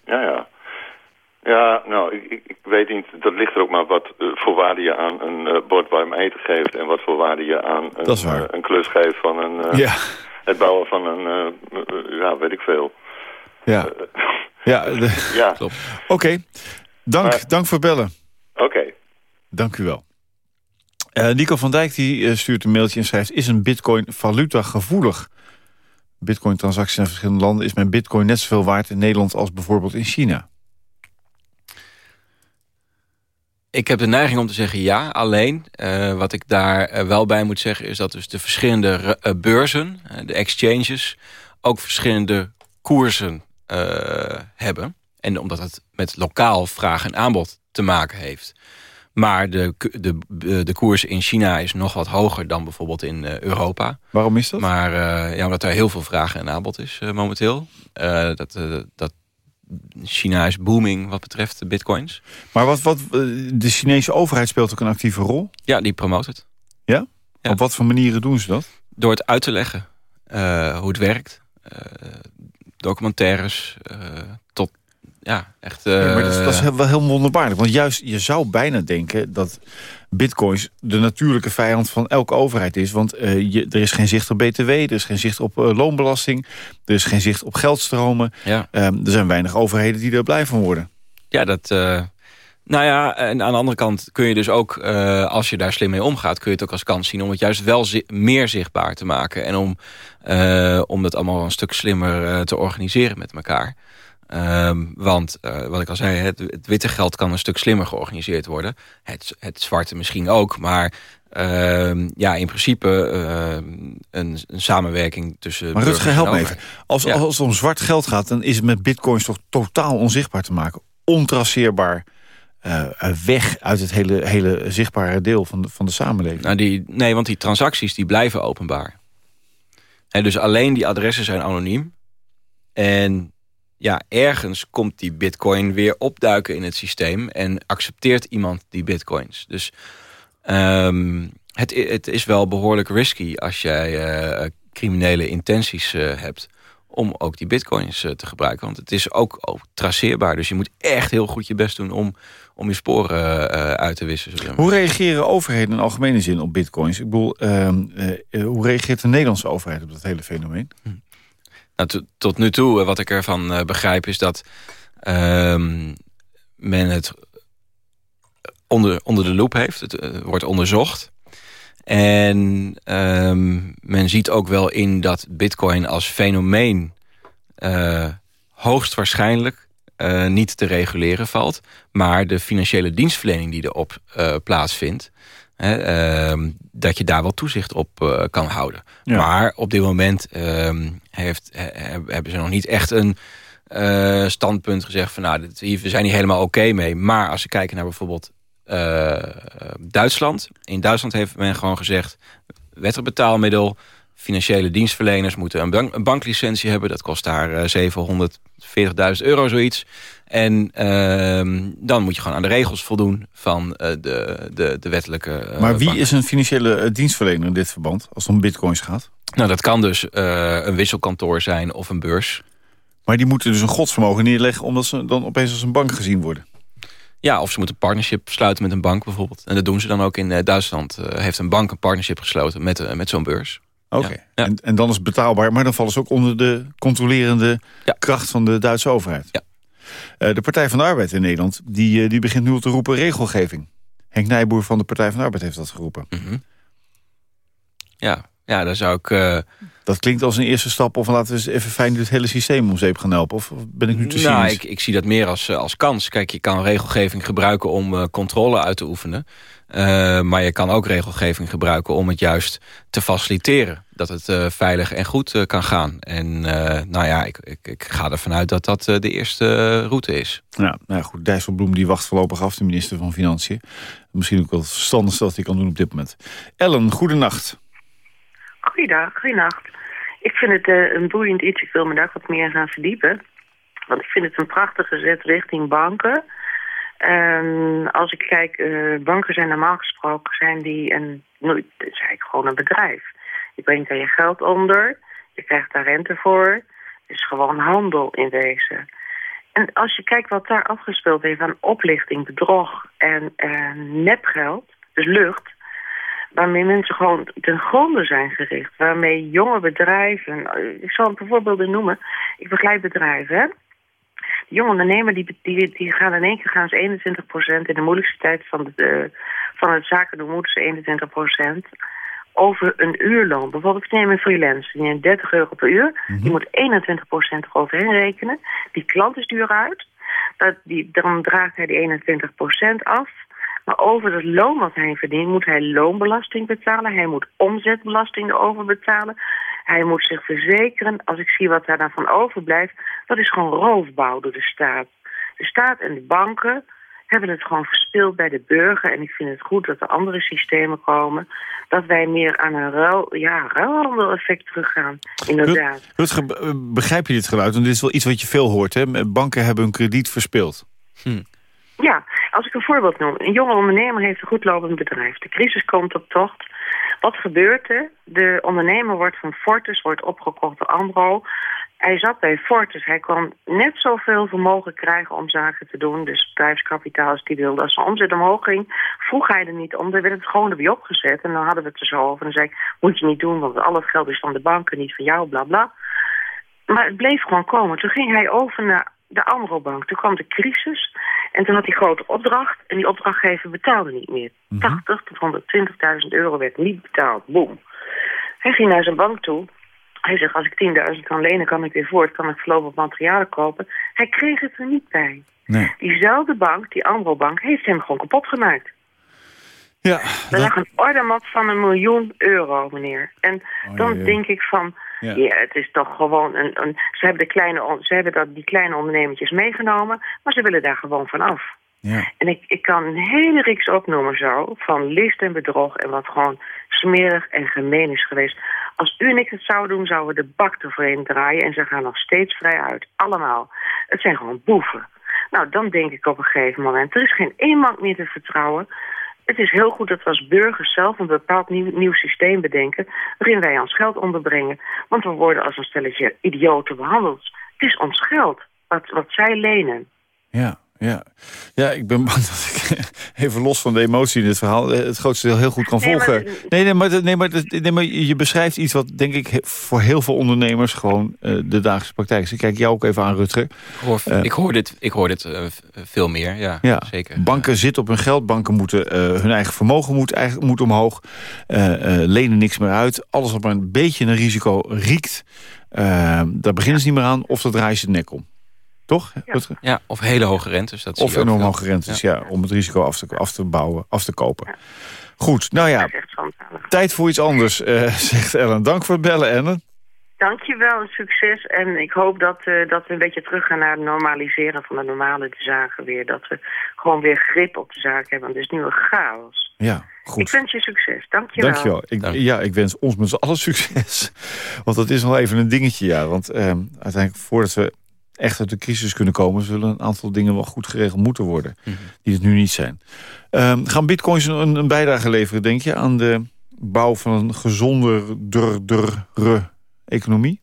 Ja, ja. Ja, nou, ik, ik, ik, weet niet. Dat ligt er ook maar wat uh, voor waarde je aan een uh, bord warm eten geeft... en wat voor waarde je aan een, uh, een klus geeft van een... ja. Het bouwen van een... ja, weet ik veel. Ja, ja, de... ja. Oké, okay. dank, maar... dank voor bellen. Oké. Okay. Dank u wel. Nico van Dijk die, stuurt een mailtje en schrijft... is een bitcoin valuta gevoelig? Bitcoin-transacties in verschillende landen... is mijn bitcoin net zoveel waard in Nederland als bijvoorbeeld in China? Ik heb de neiging om te zeggen ja. Alleen, uh, wat ik daar uh, wel bij moet zeggen... is dat dus de verschillende uh, beurzen, de exchanges... ook verschillende koersen hebben. En omdat het met lokaal vraag en aanbod te maken heeft. Maar de, de, de koers in China is nog wat hoger dan bijvoorbeeld in Europa. Waarom is dat? Maar ja, omdat er heel veel vraag en aanbod is momenteel. dat, dat China is booming wat betreft de bitcoins. Maar wat, wat, de Chinese overheid speelt ook een actieve rol? Ja, die promoot het. Ja? ja. Op wat voor manieren doen ze dat? Door het uit te leggen uh, hoe het werkt. Uh, documentaires uh, tot ja, echt... Ja, maar dat, dat, is wel heel wonderbaarlijk. Want juist, je zou bijna denken dat bitcoins de natuurlijke vijand van elke overheid is. Want uh, je, er is geen zicht op btw, er is geen zicht op uh, loonbelasting... er is geen zicht op geldstromen. Ja. Um, er zijn weinig overheden die er blij van worden. Ja, dat... Uh, nou ja, en aan de andere kant kun je dus ook, uh, als je daar slim mee omgaat... kun je het ook als kans zien om het juist wel zi meer zichtbaar te maken. En om, uh, om dat allemaal een stuk slimmer uh, te organiseren met elkaar. Um, want, uh, wat ik al zei, het, het, witte geld kan een stuk slimmer georganiseerd worden. Het, het zwarte misschien ook, maar ehm, ja, in principe ehm, een, een, samenwerking tussen... Maar Rutger, help me even. Als, als het om zwart geld gaat, dan is het met bitcoins toch totaal onzichtbaar te maken. Ontraceerbaar. Uh, weg uit het hele, hele zichtbare deel van de, van de samenleving. Nou, die, nee, want die transacties die blijven openbaar. En dus alleen die adressen zijn anoniem. En ja, ergens komt die bitcoin weer opduiken in het systeem... en accepteert iemand die bitcoins. Dus um, het, het is wel behoorlijk risky als jij uh, criminele intenties uh, hebt... om ook die bitcoins uh, te gebruiken. Want het is ook, ook, traceerbaar. Dus je moet echt heel goed je best doen om, om je sporen uit te wissen. Hoe reageren overheden in algemene zin op bitcoins? Ik bedoel, ehm, hoe reageert de Nederlandse overheid op dat hele fenomeen? Hm. Nou, tot nu toe, wat ik ervan begrijp, is dat ehm, men het onder, onder de loep heeft. Het uh, wordt onderzocht. En um, men ziet ook wel in dat bitcoin als fenomeen... Uh, hoogstwaarschijnlijk uh, niet te reguleren valt. Maar de financiële dienstverlening die erop plaatsvindt... Hè, uh, dat je daar wel toezicht op kan houden. Ja. Maar op dit moment ehm, heeft, hebben ze nog niet echt een... standpunt gezegd van nou, we zijn hier helemaal oké mee. Maar als ze kijken naar bijvoorbeeld uh, Duitsland. In Duitsland heeft men gewoon gezegd... wettig betaalmiddel, financiële dienstverleners moeten een, bank, een banklicentie hebben. Dat kost daar uh, eh, 740.000 euro zoiets. En uh, dan moet je gewoon aan de regels voldoen van uh, de, de, de wettelijke Maar wie is een financiële dienstverlener in dit verband, als het om bitcoins gaat? Nou, dat kan dus een wisselkantoor zijn of een beurs. Maar die moeten dus een godsvermogen neerleggen... omdat ze dan opeens als een bank gezien worden? Ja, of ze moeten een partnership sluiten met een bank bijvoorbeeld. En dat doen ze dan ook in Duitsland. Heeft een bank een partnership gesloten met, met zo'n beurs. Oké, okay. ja. en, en, dan is het betaalbaar. Maar dan vallen ze ook onder de controlerende ja. kracht van de Duitse overheid. Ja. De Partij van de Arbeid in Nederland, die, die begint nu te roepen regelgeving. Henk Nijboer van de Partij van de Arbeid heeft dat geroepen. Mm -hmm. Ja, ja, daar zou ik dat klinkt als een eerste stap of laten we eens even fijn het hele systeem om zeep gaan helpen. Of ben ik nu te Nou, ik, ik, zie dat meer als, eh, als kans. Kijk, je kan regelgeving gebruiken om uh, controle uit te oefenen. Uh, maar je kan ook regelgeving gebruiken om het juist te faciliteren. Dat het uh, veilig en goed kan gaan. En nou ja, ik, ik, ik, ga ervan uit dat dat de eerste route is. Ja, nou goed, Dijsselbloem die wacht voorlopig af, de minister van Financiën. Misschien ook wel het verstandigste dat hij kan doen op dit moment. Ellen, goedenacht. Goeiedag, goeienacht. Ik vind het uh, een boeiend iets. Ik wil me daar wat meer gaan verdiepen. Want ik vind het een prachtige zet richting banken. Um, als ik kijk, uh, banken zijn normaal gesproken zijn die een, nou, is eigenlijk gewoon een bedrijf. Je brengt daar je geld onder, je krijgt daar rente voor. Het is gewoon handel in wezen. En als je kijkt wat daar afgespeeld heeft aan oplichting, bedrog en uh, nepgeld, dus lucht waarmee mensen gewoon ten gronde zijn gericht. Waarmee jonge bedrijven, eh, ik zal een bijvoorbeeld noemen, ik begeleid bedrijven, jonge ondernemer die, die, die gaan in één keer gaan ze 21% in de moeilijkste tijd van, de, van het zaken doen moeten ze 21 over een uurloon. Bijvoorbeeld, ik neem een freelance, die neemt 30 euro per uur. Die mhm. moet 21% eroverheen rekenen. Die klant is duur uit. Dat, die, dan draagt hij die 21% af. Maar over het loon wat hij verdient moet hij loonbelasting betalen. Hij moet omzetbelasting erover betalen. Hij moet zich verzekeren. Als ik zie wat daar dan van overblijft, dat is gewoon roofbouw door de staat. De staat en de banken hebben het gewoon verspeeld bij de burger. En ik vind het goed dat er andere systemen komen. Dat wij meer aan een ruil, ja, ruilhandel-effect teruggaan. Inderdaad. Rutger, begrijp je dit geluid? Want dit is wel iets wat je veel hoort. Hè? Banken hebben hun krediet verspeeld. Hm. Ja, als ik een voorbeeld noem. Een jonge ondernemer heeft een goedlopend bedrijf. De crisis komt op tocht. Wat gebeurt er? De ondernemer wordt van Fortis, wordt opgekocht door Ambro. Hij zat bij Fortis. Hij kon net zoveel vermogen krijgen om zaken te doen. Dus bedrijfskapitaal als die wilde. Als zijn omzet omhoog ging, vroeg hij er niet om. Dan werd het gewoon erbij opgezet. En dan hadden we het er zo over. En dan zei ik, moet je niet doen, want al het geld is van de banken, niet van jou, bla bla. Maar het bleef gewoon komen. Toen ging hij over naar de Amro-bank. Toen kwam de crisis en toen had hij grote opdracht en die opdrachtgever betaalde niet meer. Mm 80 tot 120.000 euro werd niet betaald. Boom. Hij ging naar zijn bank toe. Hij zegt, als ik 10.000 kan lenen, kan ik weer voort. Kan ik voorlopig materialen kopen. Hij kreeg het er niet bij. Nee. Diezelfde bank, die Amro-bank, heeft hem gewoon kapot gemaakt. Ja, Er dat- lag een ordermat van een miljoen euro, meneer. En Oh, dan jee, denk ik van, Ja. ja. het is toch gewoon een... een ze hebben, de kleine, ze hebben dat, die kleine ondernemertjes meegenomen, maar ze willen daar gewoon van af. Ja. En ik, ik kan een hele reeks opnoemen zo, van list en bedrog en wat gewoon smerig en gemeen is geweest. Als u en ik het zouden doen, zouden we de bak ervoorheen draaien en ze gaan nog steeds vrij uit. Allemaal. Het zijn gewoon boeven. Nou, dan denk ik op een gegeven moment, er is geen iemand meer te vertrouwen. Het is heel goed dat we als burgers zelf een bepaald nieuw, nieuw systeem bedenken... waarin wij ons geld onderbrengen. Want we worden als een stelletje idioten behandeld. Het is ons geld, wat, wat zij lenen. Ja, ja. ja, ik ben bang dat ik even los van de emotie in dit verhaal... eh, het grootste deel heel goed kan Nee, maar- volgen. Nee, nee, maar, nee, maar, nee, maar je beschrijft iets wat denk ik voor heel veel ondernemers... gewoon eh, de dagelijkse praktijk is. Ik kijk jou ook even aan, Rutger. Ik hoor, Eh. ik hoor dit, ik hoor dit veel meer, ja, Ja, zeker. Banken zitten op hun geld. Banken moeten, eh, hun eigen vermogen moet, eigenlijk, moet omhoog. Eh, eh, lenen niks meer uit. Alles wat maar een beetje een risico riekt... daar beginnen ze niet meer aan of dat draaien ze de nek om. Toch? Ja, of hele hoge rentes. Dat Of enorm hoge rentes, ja. om het risico af te, af te bouwen, af te kopen. Goed, nou ja, tijd voor iets anders, eh, zegt Ellen. Dank voor het bellen, Ellen. Dankjewel, succes. En ik hoop dat, eh, dat we een beetje teruggaan naar het normaliseren van de normale zaken weer. Dat we gewoon weer grip op de zaak hebben. Want het is nu een chaos. Ja, Ik goed. wens je succes. Dankjewel. Dankjewel. Ik, Dank. ja, ik wens ons met z'n allen succes. Want dat is nog even een dingetje, ja. Want eh, uiteindelijk, voordat we echt uit de crisis kunnen komen... zullen een aantal dingen wel goed geregeld moeten worden. Mhm. Die het nu niet zijn. Ehm, gaan bitcoins een, een bijdrage leveren, denk je... aan de bouw van een gezondere economie?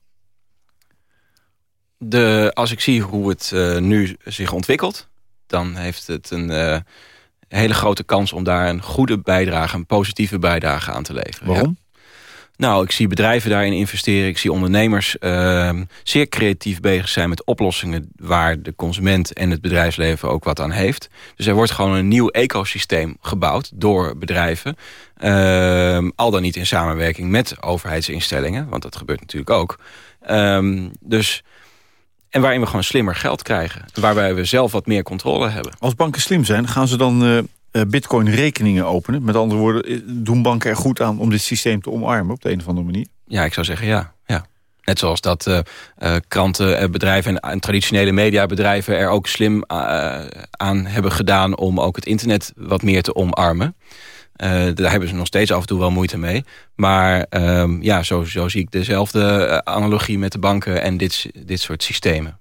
De, als ik zie hoe het eh, nu zich ontwikkelt... dan heeft het een eh, hele grote kans om daar een goede bijdrage... een positieve bijdrage aan te leveren. Waarom? Ja. Nou, ik zie bedrijven daarin investeren. Ik zie ondernemers ehm, zeer creatief bezig zijn met oplossingen... waar de consument en het bedrijfsleven ook wat aan heeft. Dus er wordt gewoon een nieuw ecosysteem gebouwd door bedrijven. Ehm, al dan niet in samenwerking met overheidsinstellingen. Want dat gebeurt natuurlijk ook. Ehm, dus... En waarin we gewoon slimmer geld krijgen. Waarbij we zelf wat meer controle hebben. Als banken slim zijn, gaan ze dan eh, bitcoin-rekeningen openen? Met andere woorden, eh, doen banken er goed aan om dit systeem te omarmen... op de een of andere manier? Ja, ik zou zeggen ja. ja. Net zoals dat eh, eh, kranten, eh, bedrijven en, traditionele mediabedrijven... er ook slim eh, aan hebben gedaan om ook het internet wat meer te omarmen. Eh, daar hebben ze nog steeds af en toe wel moeite mee. Maar ehm, ja, zo, zo zie ik dezelfde eh, analogie met de banken en dit, dit soort systemen.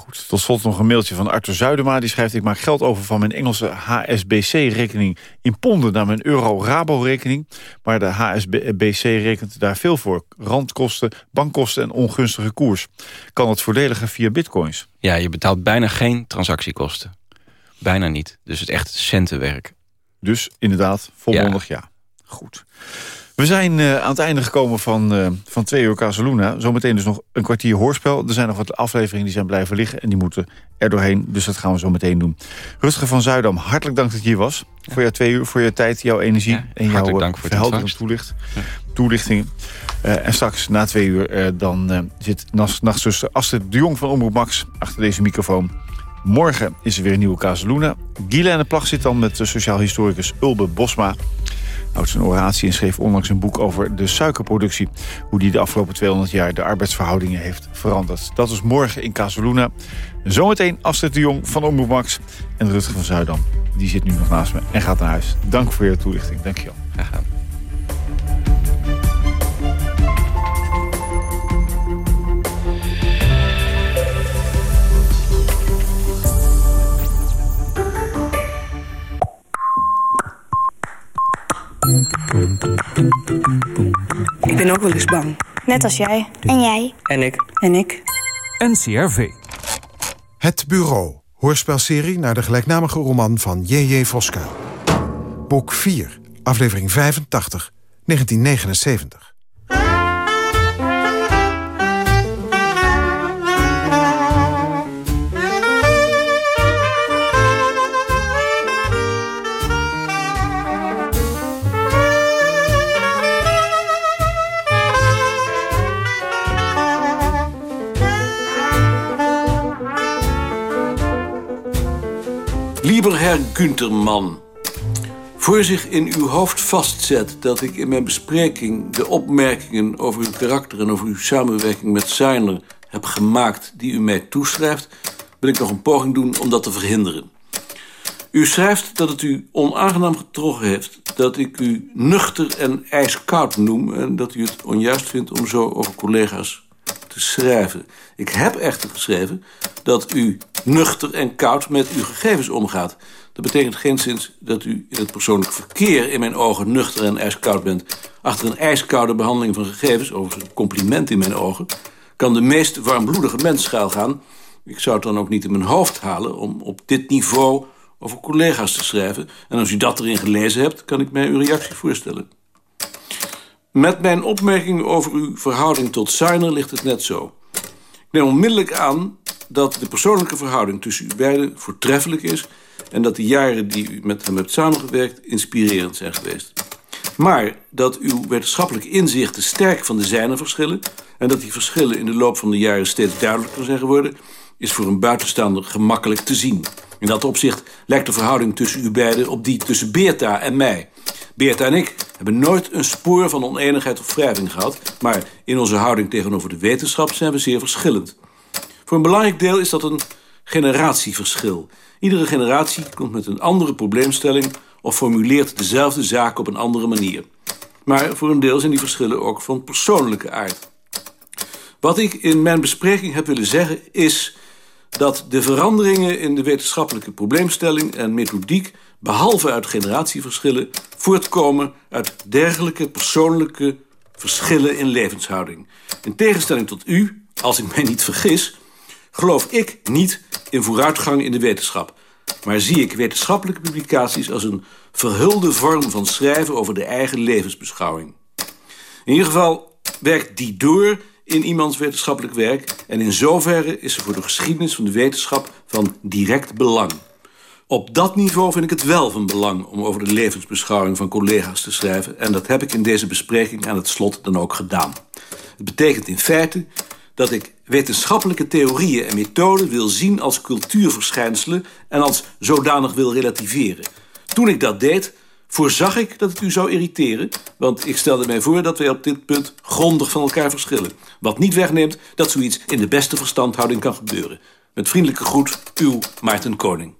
Goed, tot slot nog een mailtje van Arthur Zuidema. Die schrijft, ik maak geld over van mijn Engelse HSBC-rekening in ponden naar mijn euro-rabo-rekening. Maar de HSBC rekent daar veel voor. Randkosten, bankkosten en ongunstige koers. Kan het voordeliger via bitcoins? Ja, je betaalt bijna geen transactiekosten. Bijna niet. Dus het is echt centenwerk. Dus inderdaad, volmondig ja. Goed. We zijn eh, aan het einde gekomen van, eh, van twee uur Casaluna. Zometeen dus nog een kwartier hoorspel. Er zijn nog wat afleveringen die zijn blijven liggen... en die moeten er doorheen, dus dat gaan we zo meteen doen. Rutger van Zuidam, hartelijk dank dat je hier was. Voor jouw twee uur, voor je tijd, jouw energie... Ja, en jouw hartelijk eh, dank voor verhelderende toelicht, toelichtingen. Eh, en straks, na twee uur, dan zit nachtzuster Astrid de Jong van Omroep Max... achter deze microfoon. Morgen is er weer een nieuwe Casaluna. Guylaine Plag zit dan met de sociaal historicus Ulbe Bosma houdt zijn oratie en schreef onlangs een boek over de suikerproductie. Hoe die de afgelopen 200 jaar de arbeidsverhoudingen heeft veranderd. Dat is morgen in Casaluna. Zometeen Astrid de Jong van Omroep Max en Rutger van Zuidam. Die zit nu nog naast me en gaat naar huis. Dank voor je toelichting. Dank je wel. Graag. Ik ben ook wel eens bang. Net als jij. En jij. En ik. En ik. NCRV. Het Bureau. Hoorspelserie naar de gelijknamige roman van J.J. Voskuil. Boek 4, aflevering 85, 1979. Lieber Herr Güntermann, voor zich in uw hoofd vastzet dat ik in mijn bespreking de opmerkingen over uw karakter en over uw samenwerking met Seiner heb gemaakt die u mij toeschrijft, wil ik nog een poging doen om dat te verhinderen. U schrijft dat het u onaangenaam getroffen heeft dat ik u nuchter en ijskoud noem en dat u het onjuist vindt om zo over collega's te schrijven. Ik heb echter geschreven dat u nuchter en koud met uw gegevens omgaat. Dat betekent geenszins dat u in het persoonlijk verkeer in mijn ogen nuchter en ijskoud bent. Achter een ijskoude behandeling van gegevens, overigens een compliment in mijn ogen, kan de meest warmbloedige mens schuil gaan. Ik zou het dan ook niet in mijn hoofd halen om op dit niveau over collega's te schrijven. En als u dat erin gelezen hebt, kan ik mij uw reactie voorstellen. Met mijn opmerking over uw verhouding tot Sainer ligt het net zo. Ik neem onmiddellijk aan dat de persoonlijke verhouding tussen u beiden voortreffelijk is... en dat de jaren die u met hem hebt samengewerkt inspirerend zijn geweest. Maar dat uw wetenschappelijke inzichten sterk van de zijne verschillen... en dat die verschillen in de loop van de jaren steeds duidelijker zijn geworden... is voor een buitenstaander gemakkelijk te zien. In dat opzicht lijkt de verhouding tussen u beiden op die tussen Beerta en mij... Beerta en ik hebben nooit een spoor van oneenigheid of wrijving gehad... maar in onze houding tegenover de wetenschap zijn we zeer verschillend. Voor een belangrijk deel is dat een generatieverschil. Iedere generatie komt met een andere probleemstelling... of formuleert dezelfde zaak op een andere manier. Maar voor een deel zijn die verschillen ook van persoonlijke aard. Wat ik in mijn bespreking heb willen zeggen is dat de veranderingen in de wetenschappelijke probleemstelling en methodiek, behalve uit generatieverschillen, voortkomen uit dergelijke persoonlijke verschillen in levenshouding. In tegenstelling tot u, als ik mij niet vergis, geloof ik niet in vooruitgang in de wetenschap. Maar zie ik wetenschappelijke publicaties als een verhulde vorm van schrijven over de eigen levensbeschouwing. In ieder geval werkt die door in iemands wetenschappelijk werk... en in zoverre is ze voor de geschiedenis van de wetenschap van direct belang. Op dat niveau vind ik het wel van belang om over de levensbeschouwing van collega's te schrijven... en dat heb ik in deze bespreking aan het slot dan ook gedaan. Het betekent in feite dat ik wetenschappelijke theorieën en methoden wil zien als cultuurverschijnselen... en als zodanig wil relativeren. Toen ik dat deed, voorzag ik dat het u zou irriteren... want ik stelde mij voor dat wij op dit punt grondig van elkaar verschillen. Wat niet wegneemt dat zoiets in de beste verstandhouding kan gebeuren. Met vriendelijke groet, uw Maarten Koning.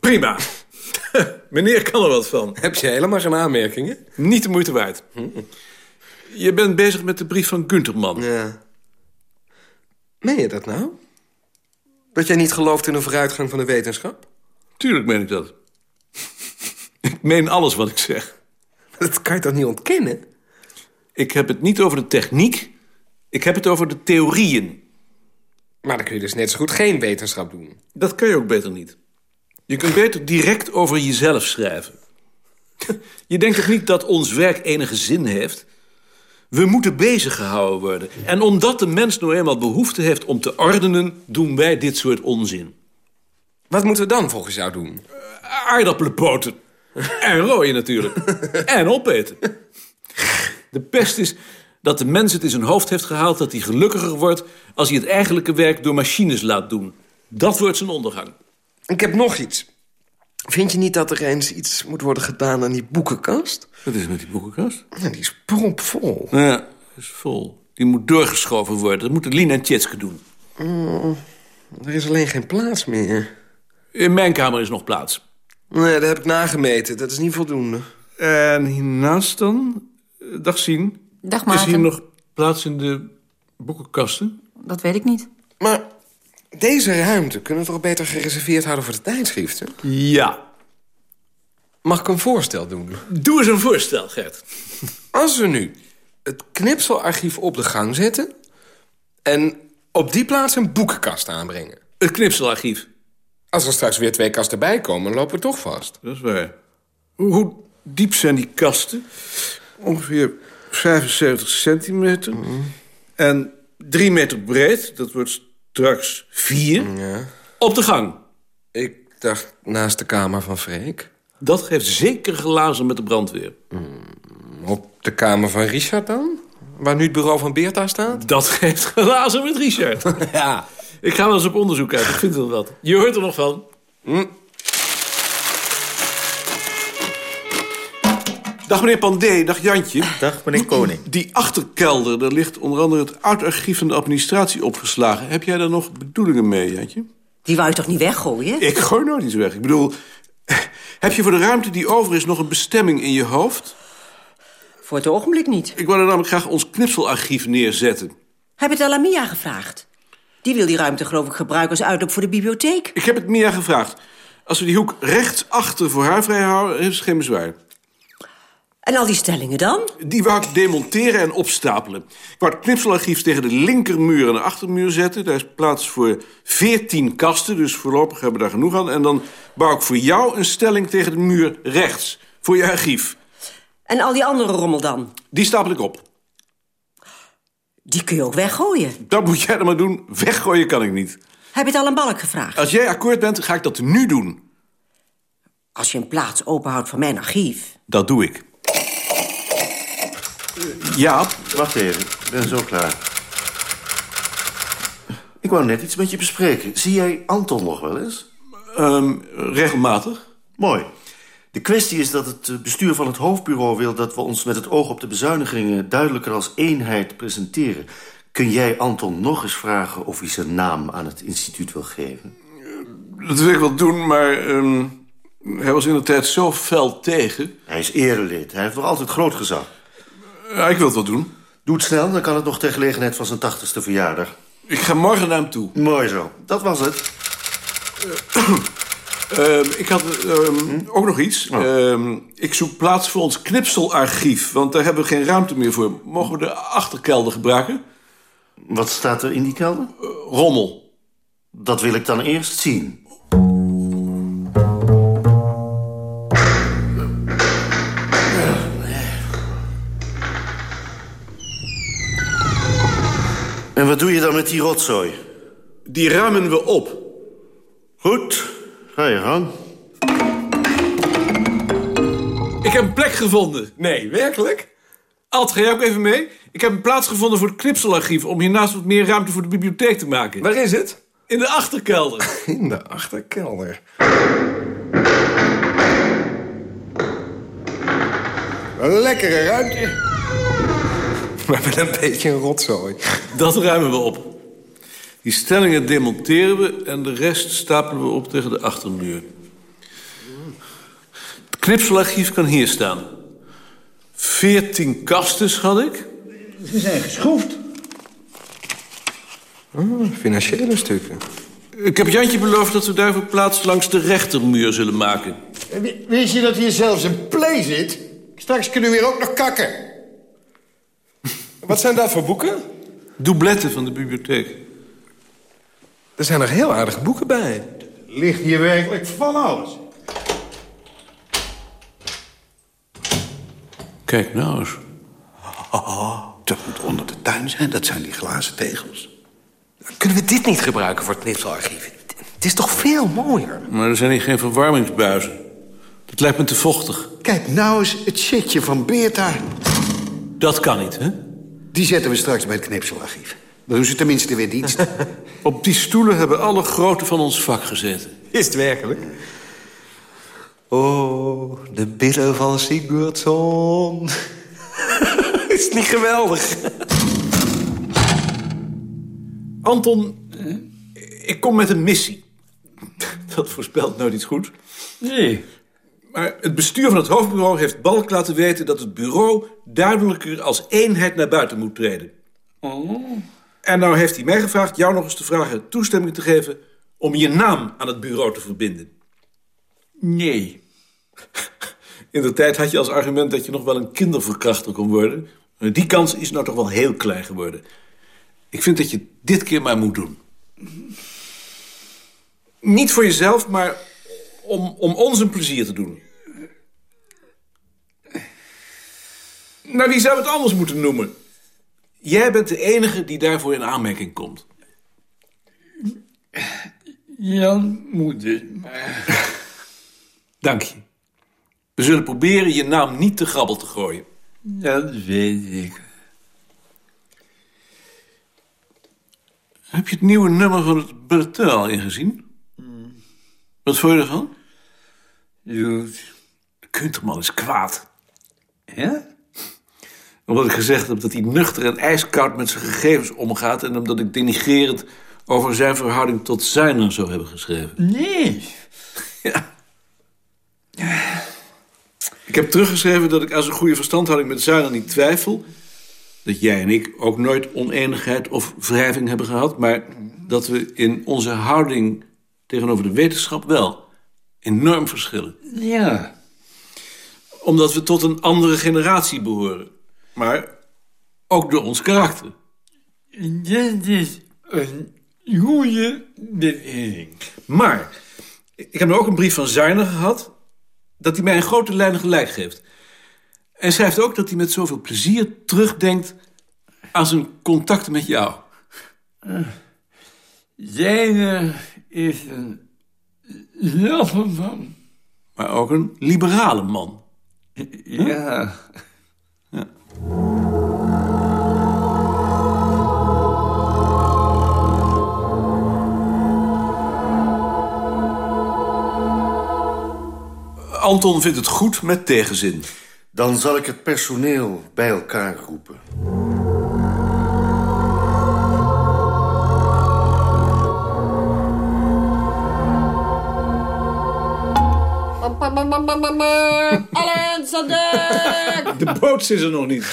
Prima. Meneer kan er wat van. Heb je helemaal geen aanmerkingen? Niet de moeite waard. Je bent bezig met de brief van Gunterman. Ja. Meen je dat nou? Dat jij niet gelooft in een vooruitgang van de wetenschap? Tuurlijk meen ik dat. Ik meen alles wat ik zeg. Dat kan je toch niet ontkennen? Ik heb het niet over de techniek. Ik heb het over de theorieën. Maar dan kun je dus net zo goed geen wetenschap doen. Dat kan je ook beter niet. Je kunt beter direct over jezelf schrijven. Je denkt toch niet dat ons werk enige zin heeft? We moeten bezig gehouden worden. En omdat de mens nou eenmaal behoefte heeft om te ordenen... doen wij dit soort onzin. Wat moeten we dan volgens jou doen? Aardappelenpoten. En rooien natuurlijk. en opeten. De pest is dat de mens het in zijn hoofd heeft gehaald... dat hij gelukkiger wordt als hij het eigenlijke werk door machines laat doen. Dat wordt zijn ondergang. Ik heb nog iets. Vind je niet dat er eens iets moet worden gedaan aan die boekenkast? Wat is met die boekenkast? Die is propvol. Ja, is vol. Die moet doorgeschoven worden. Dat moeten Lien en Tjitske doen. Oh, er is alleen geen plaats meer. In mijn kamer is nog plaats. Nee, dat heb ik nagemeten. Dat is niet voldoende. En hiernaast dan? Dag Sien. Dag Maarten. Is hier nog plaats in de boekenkasten? Dat weet ik niet. Maar deze ruimte kunnen we toch beter gereserveerd houden voor de tijdschriften? Ja. Mag ik een voorstel doen? Doe eens een voorstel, Gert. Als we nu het knipselarchief op de gang zetten... en op die plaats een boekenkast aanbrengen. Het knipselarchief? Als er straks weer twee kasten bij komen, lopen we toch vast. Dat is waar. Hoe, hoe diep zijn die kasten? Ongeveer 75 centimeter. En drie meter breed. Dat wordt straks vier. Ja. Op de gang. Ik dacht naast de kamer van Freek. Dat geeft zeker glazen met de brandweer. Op de kamer van Richard dan? Waar nu het bureau van Beerta staat? Dat geeft glazen met Richard. ja. Ik ga wel eens op onderzoek uit. Ik vind wel wat. Je hoort er nog van. Hm. Dag meneer Pandé, dag Jantje. Dag meneer Koning. Die achterkelder, daar ligt onder andere het oud-archief van de administratie opgeslagen. Heb jij daar nog bedoelingen mee, Jantje? Die wou je toch niet weggooien? Ik gooi nooit iets weg. Ik bedoel, heb je voor de ruimte die over is nog een bestemming in je hoofd? Voor het ogenblik niet. Ik wil er namelijk graag ons knipselarchief neerzetten. Heb je het al aan Mia gevraagd? Die wil die ruimte geloof ik gebruiken als uitloop voor de bibliotheek. Ik heb het Mia gevraagd. Als we die hoek rechts achter voor haar vrij houden, heeft ze geen bezwaar. En al die stellingen dan? Die wou ik demonteren en opstapelen. Ik wou het knipselarchief tegen de linkermuur en de achtermuur zetten. Daar is plaats voor veertien kasten, dus voorlopig hebben we daar genoeg aan. En dan bouw ik voor jou een stelling tegen de muur rechts, voor je archief. En al die andere rommel dan? Die stapel ik op. Die kun je ook weggooien. Dat moet jij dan maar doen. Weggooien kan ik niet. Heb je het al aan Balk gevraagd? Als jij akkoord bent, ga ik dat nu doen. Als je een plaats openhoudt voor mijn archief. Dat doe ik. Ja. Wacht even, ik ben zo klaar. Ik wou net iets met je bespreken. Zie jij Anton nog wel eens? Um, regelmatig. Mooi. De kwestie is dat het bestuur van het hoofdbureau wil... dat we ons met het oog op de bezuinigingen... duidelijker als eenheid presenteren. Kun jij Anton nog eens vragen of hij zijn naam aan het instituut wil geven? Dat wil ik wel doen, maar... Um, hij was in de tijd zo fel tegen. Hij is erelid. Hij heeft nog altijd groot gezag. Ja, ik wil het wel doen. Doe het snel, dan kan het nog ter gelegenheid van zijn tachtigste verjaardag. Ik ga morgen naar hem toe. Mooi zo. Dat was het. Uh, ik had hm? ook nog iets. Oh. ik zoek plaats voor ons knipselarchief, want daar hebben we geen ruimte meer voor. Mogen we de achterkelder gebruiken? Wat staat er in die kelder? Uh, rommel. Dat wil ik dan eerst zien. En wat doe je dan met die rotzooi? Die ruimen we op. Goed, ga je gang. Ik heb een plek gevonden. Nee, werkelijk? Alt, ga jij ook even mee? Ik heb een plaats gevonden voor het knipselarchief... om hiernaast wat meer ruimte voor de bibliotheek te maken. Waar is het? In de achterkelder. In de achterkelder. Een lekkere ruimte. Maar met een beetje een rotzooi. Dat ruimen we op. Die stellingen demonteren we en de rest stapelen we op tegen de achtermuur. Het knipselarchief kan hier staan. Veertien kasten, schat ik. Ze zijn geschroefd. Oh, financiële stukken. Ik heb Jantje beloofd dat we daarvoor plaats langs de rechtermuur zullen maken. Wist je dat hier zelfs een play zit? Straks kunnen we hier ook nog kakken. Wat zijn dat voor boeken? Doubletten van de bibliotheek. Er zijn nog heel aardige boeken bij. Ligt hier werkelijk van alles. Kijk nou eens. Oh, dat moet onder de tuin zijn. Dat zijn die glazen tegels. Kunnen we dit niet gebruiken voor het knipselarchief? Het is toch veel mooier? Maar er zijn hier geen verwarmingsbuizen. Dat lijkt me te vochtig. Kijk nou eens het shitje van Beerta. Dat kan niet, hè? Die zetten we straks bij het knipselarchief. Dan doen ze tenminste weer dienst. Op die stoelen hebben alle groten van ons vak gezeten. Is het werkelijk? Oh, de billen van Sigurdsson. Is het niet geweldig? Anton, ik kom met een missie. Dat voorspelt nooit iets goed. Nee. Maar het bestuur van het hoofdbureau heeft Balk laten weten... dat het bureau duidelijker als eenheid naar buiten moet treden. Oh. En nou heeft hij mij gevraagd jou nog eens te vragen toestemming te geven... om je naam aan het bureau te verbinden. Nee. In de tijd had je als argument dat je nog wel een kinderverkrachter kon worden. Die kans is nou toch wel heel klein geworden. Ik vind dat je dit keer maar moet doen. Niet voor jezelf, maar om, om ons een plezier te doen. Nou, wie zou het anders moeten noemen? Jij bent de enige die daarvoor in aanmerking komt. Jan moet het. Dank je. We zullen proberen je naam niet te grabbel te gooien. Dat weet ik. Heb je het nieuwe nummer van het al ingezien? Wat vond je ervan? Goed. De Kunterman is kwaad. Ja? Omdat ik gezegd heb dat hij nuchter en ijskoud met zijn gegevens omgaat... en omdat ik denigrerend over zijn verhouding tot Zijner zou hebben geschreven. Nee. Ja. Ik heb teruggeschreven dat ik aan zijn goede verstandhouding met Zuiner niet twijfel. Dat jij en ik ook nooit oneenigheid of wrijving hebben gehad... maar dat we in onze houding tegenover de wetenschap wel enorm verschillen. Ja. Omdat we tot een andere generatie behoren. Maar ook door ons karakter. Dit is een goede beweging. Maar ik heb nu ook een brief van Zuiner gehad... dat hij mij in grote lijnen gelijk geeft. En schrijft ook dat hij met zoveel plezier terugdenkt... aan zijn contacten met jou. Zijne is een laffe man. Maar ook een liberale man. Ja. Ja. Anton vindt het goed met tegenzin. Dan zal ik het personeel bij elkaar roepen. Allen, De boot is er nog niet.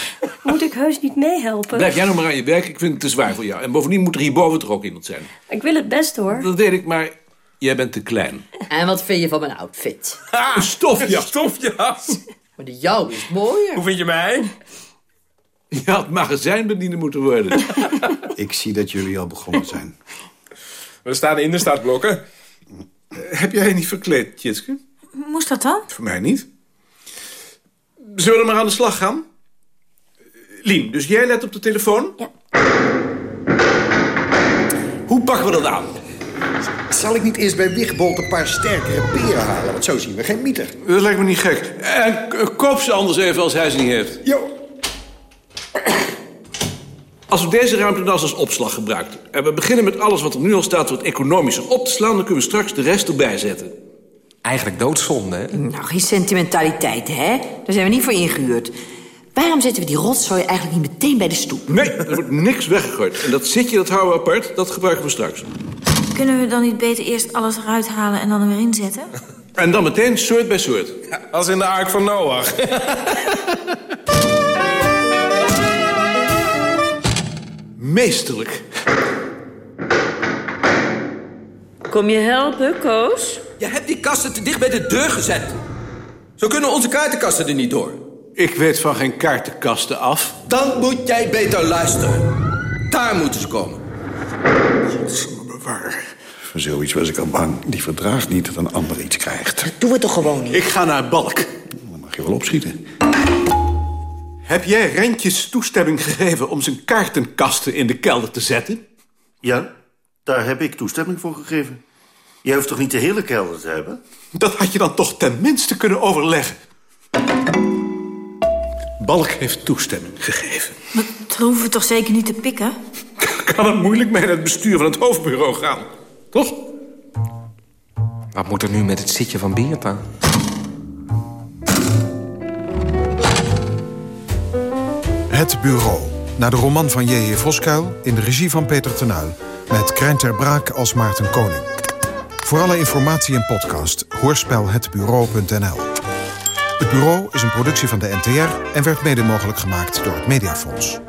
Moet ik heus niet meehelpen? Blijf jij nog maar aan je werk, ik vind het te zwaar voor jou. En bovendien moet er hierboven toch ook iemand zijn. Ik wil het best hoor. Dat weet ik, maar jij bent te klein. En wat vind je van mijn outfit? Een stofjas. Stofjas. Maar de jouw is mooier. Hoe vind je mij? Je had magazijnbediende moeten worden. Ik zie dat jullie al begonnen zijn. We staan in de startblokken. Heb jij je niet verkleed, Tjitske? Moest dat dan? Voor mij niet. Zullen we maar aan de slag gaan? Lien, dus jij let op de telefoon? Ja. Hoe pakken we dat aan? Zal ik niet eerst bij Wigbold een paar sterkere peren halen? Want zo zien we geen mieter. Dat lijkt me niet gek. En koop ze anders even als hij ze niet heeft. Jo. Als we deze ruimte dan als opslag gebruiken... en we beginnen met alles wat er nu al staat wat economischer op te slaan... dan kunnen we straks de rest erbij zetten. Eigenlijk doodzonde, hè? Nou, geen sentimentaliteit, hè? Daar zijn we niet voor ingehuurd. Waarom zetten we die rotzooi eigenlijk niet meteen bij de stoep? Nee, er wordt niks weggegooid. En dat zitje, dat houden we apart, dat gebruiken we straks. Kunnen we dan niet beter eerst alles eruit halen en dan er weer inzetten? En dan meteen soort bij soort. Als in de Ark van Noach. Meesterlijk. Kom je helpen, Koos? Je hebt die kasten te dicht bij de deur gezet. Zo kunnen onze kaartenkasten er niet door. Ik weet van geen kaartenkasten af. Dan moet jij beter luisteren. Daar moeten ze komen. Bewaar. Voor zoiets was ik al bang. Die verdraagt niet dat een ander iets krijgt. Doe het toch gewoon niet. Ik ga naar Balk. Dan mag je wel opschieten. Heb jij Rentjes toestemming gegeven om zijn kaartenkasten in de kelder te zetten? Ja, daar heb ik toestemming voor gegeven. Jij hoeft toch niet de hele kelder te hebben? Dat had je dan toch tenminste kunnen overleggen. Balk heeft toestemming gegeven. Dat hoeven we toch zeker niet te pikken? Kan het moeilijk mee naar het bestuur van het hoofdbureau gaan? Toch? Wat moet er nu met het zitje van Beerta? Het Bureau. Naar de roman van J.J. Voskuil in de regie van Peter Tenuil. Met Krijn ter Braak als Maarten Koning. Voor alle informatie en podcast hoorspelhetbureau.nl. Het Bureau is een productie van de NTR en werd mede mogelijk gemaakt door het Mediafonds.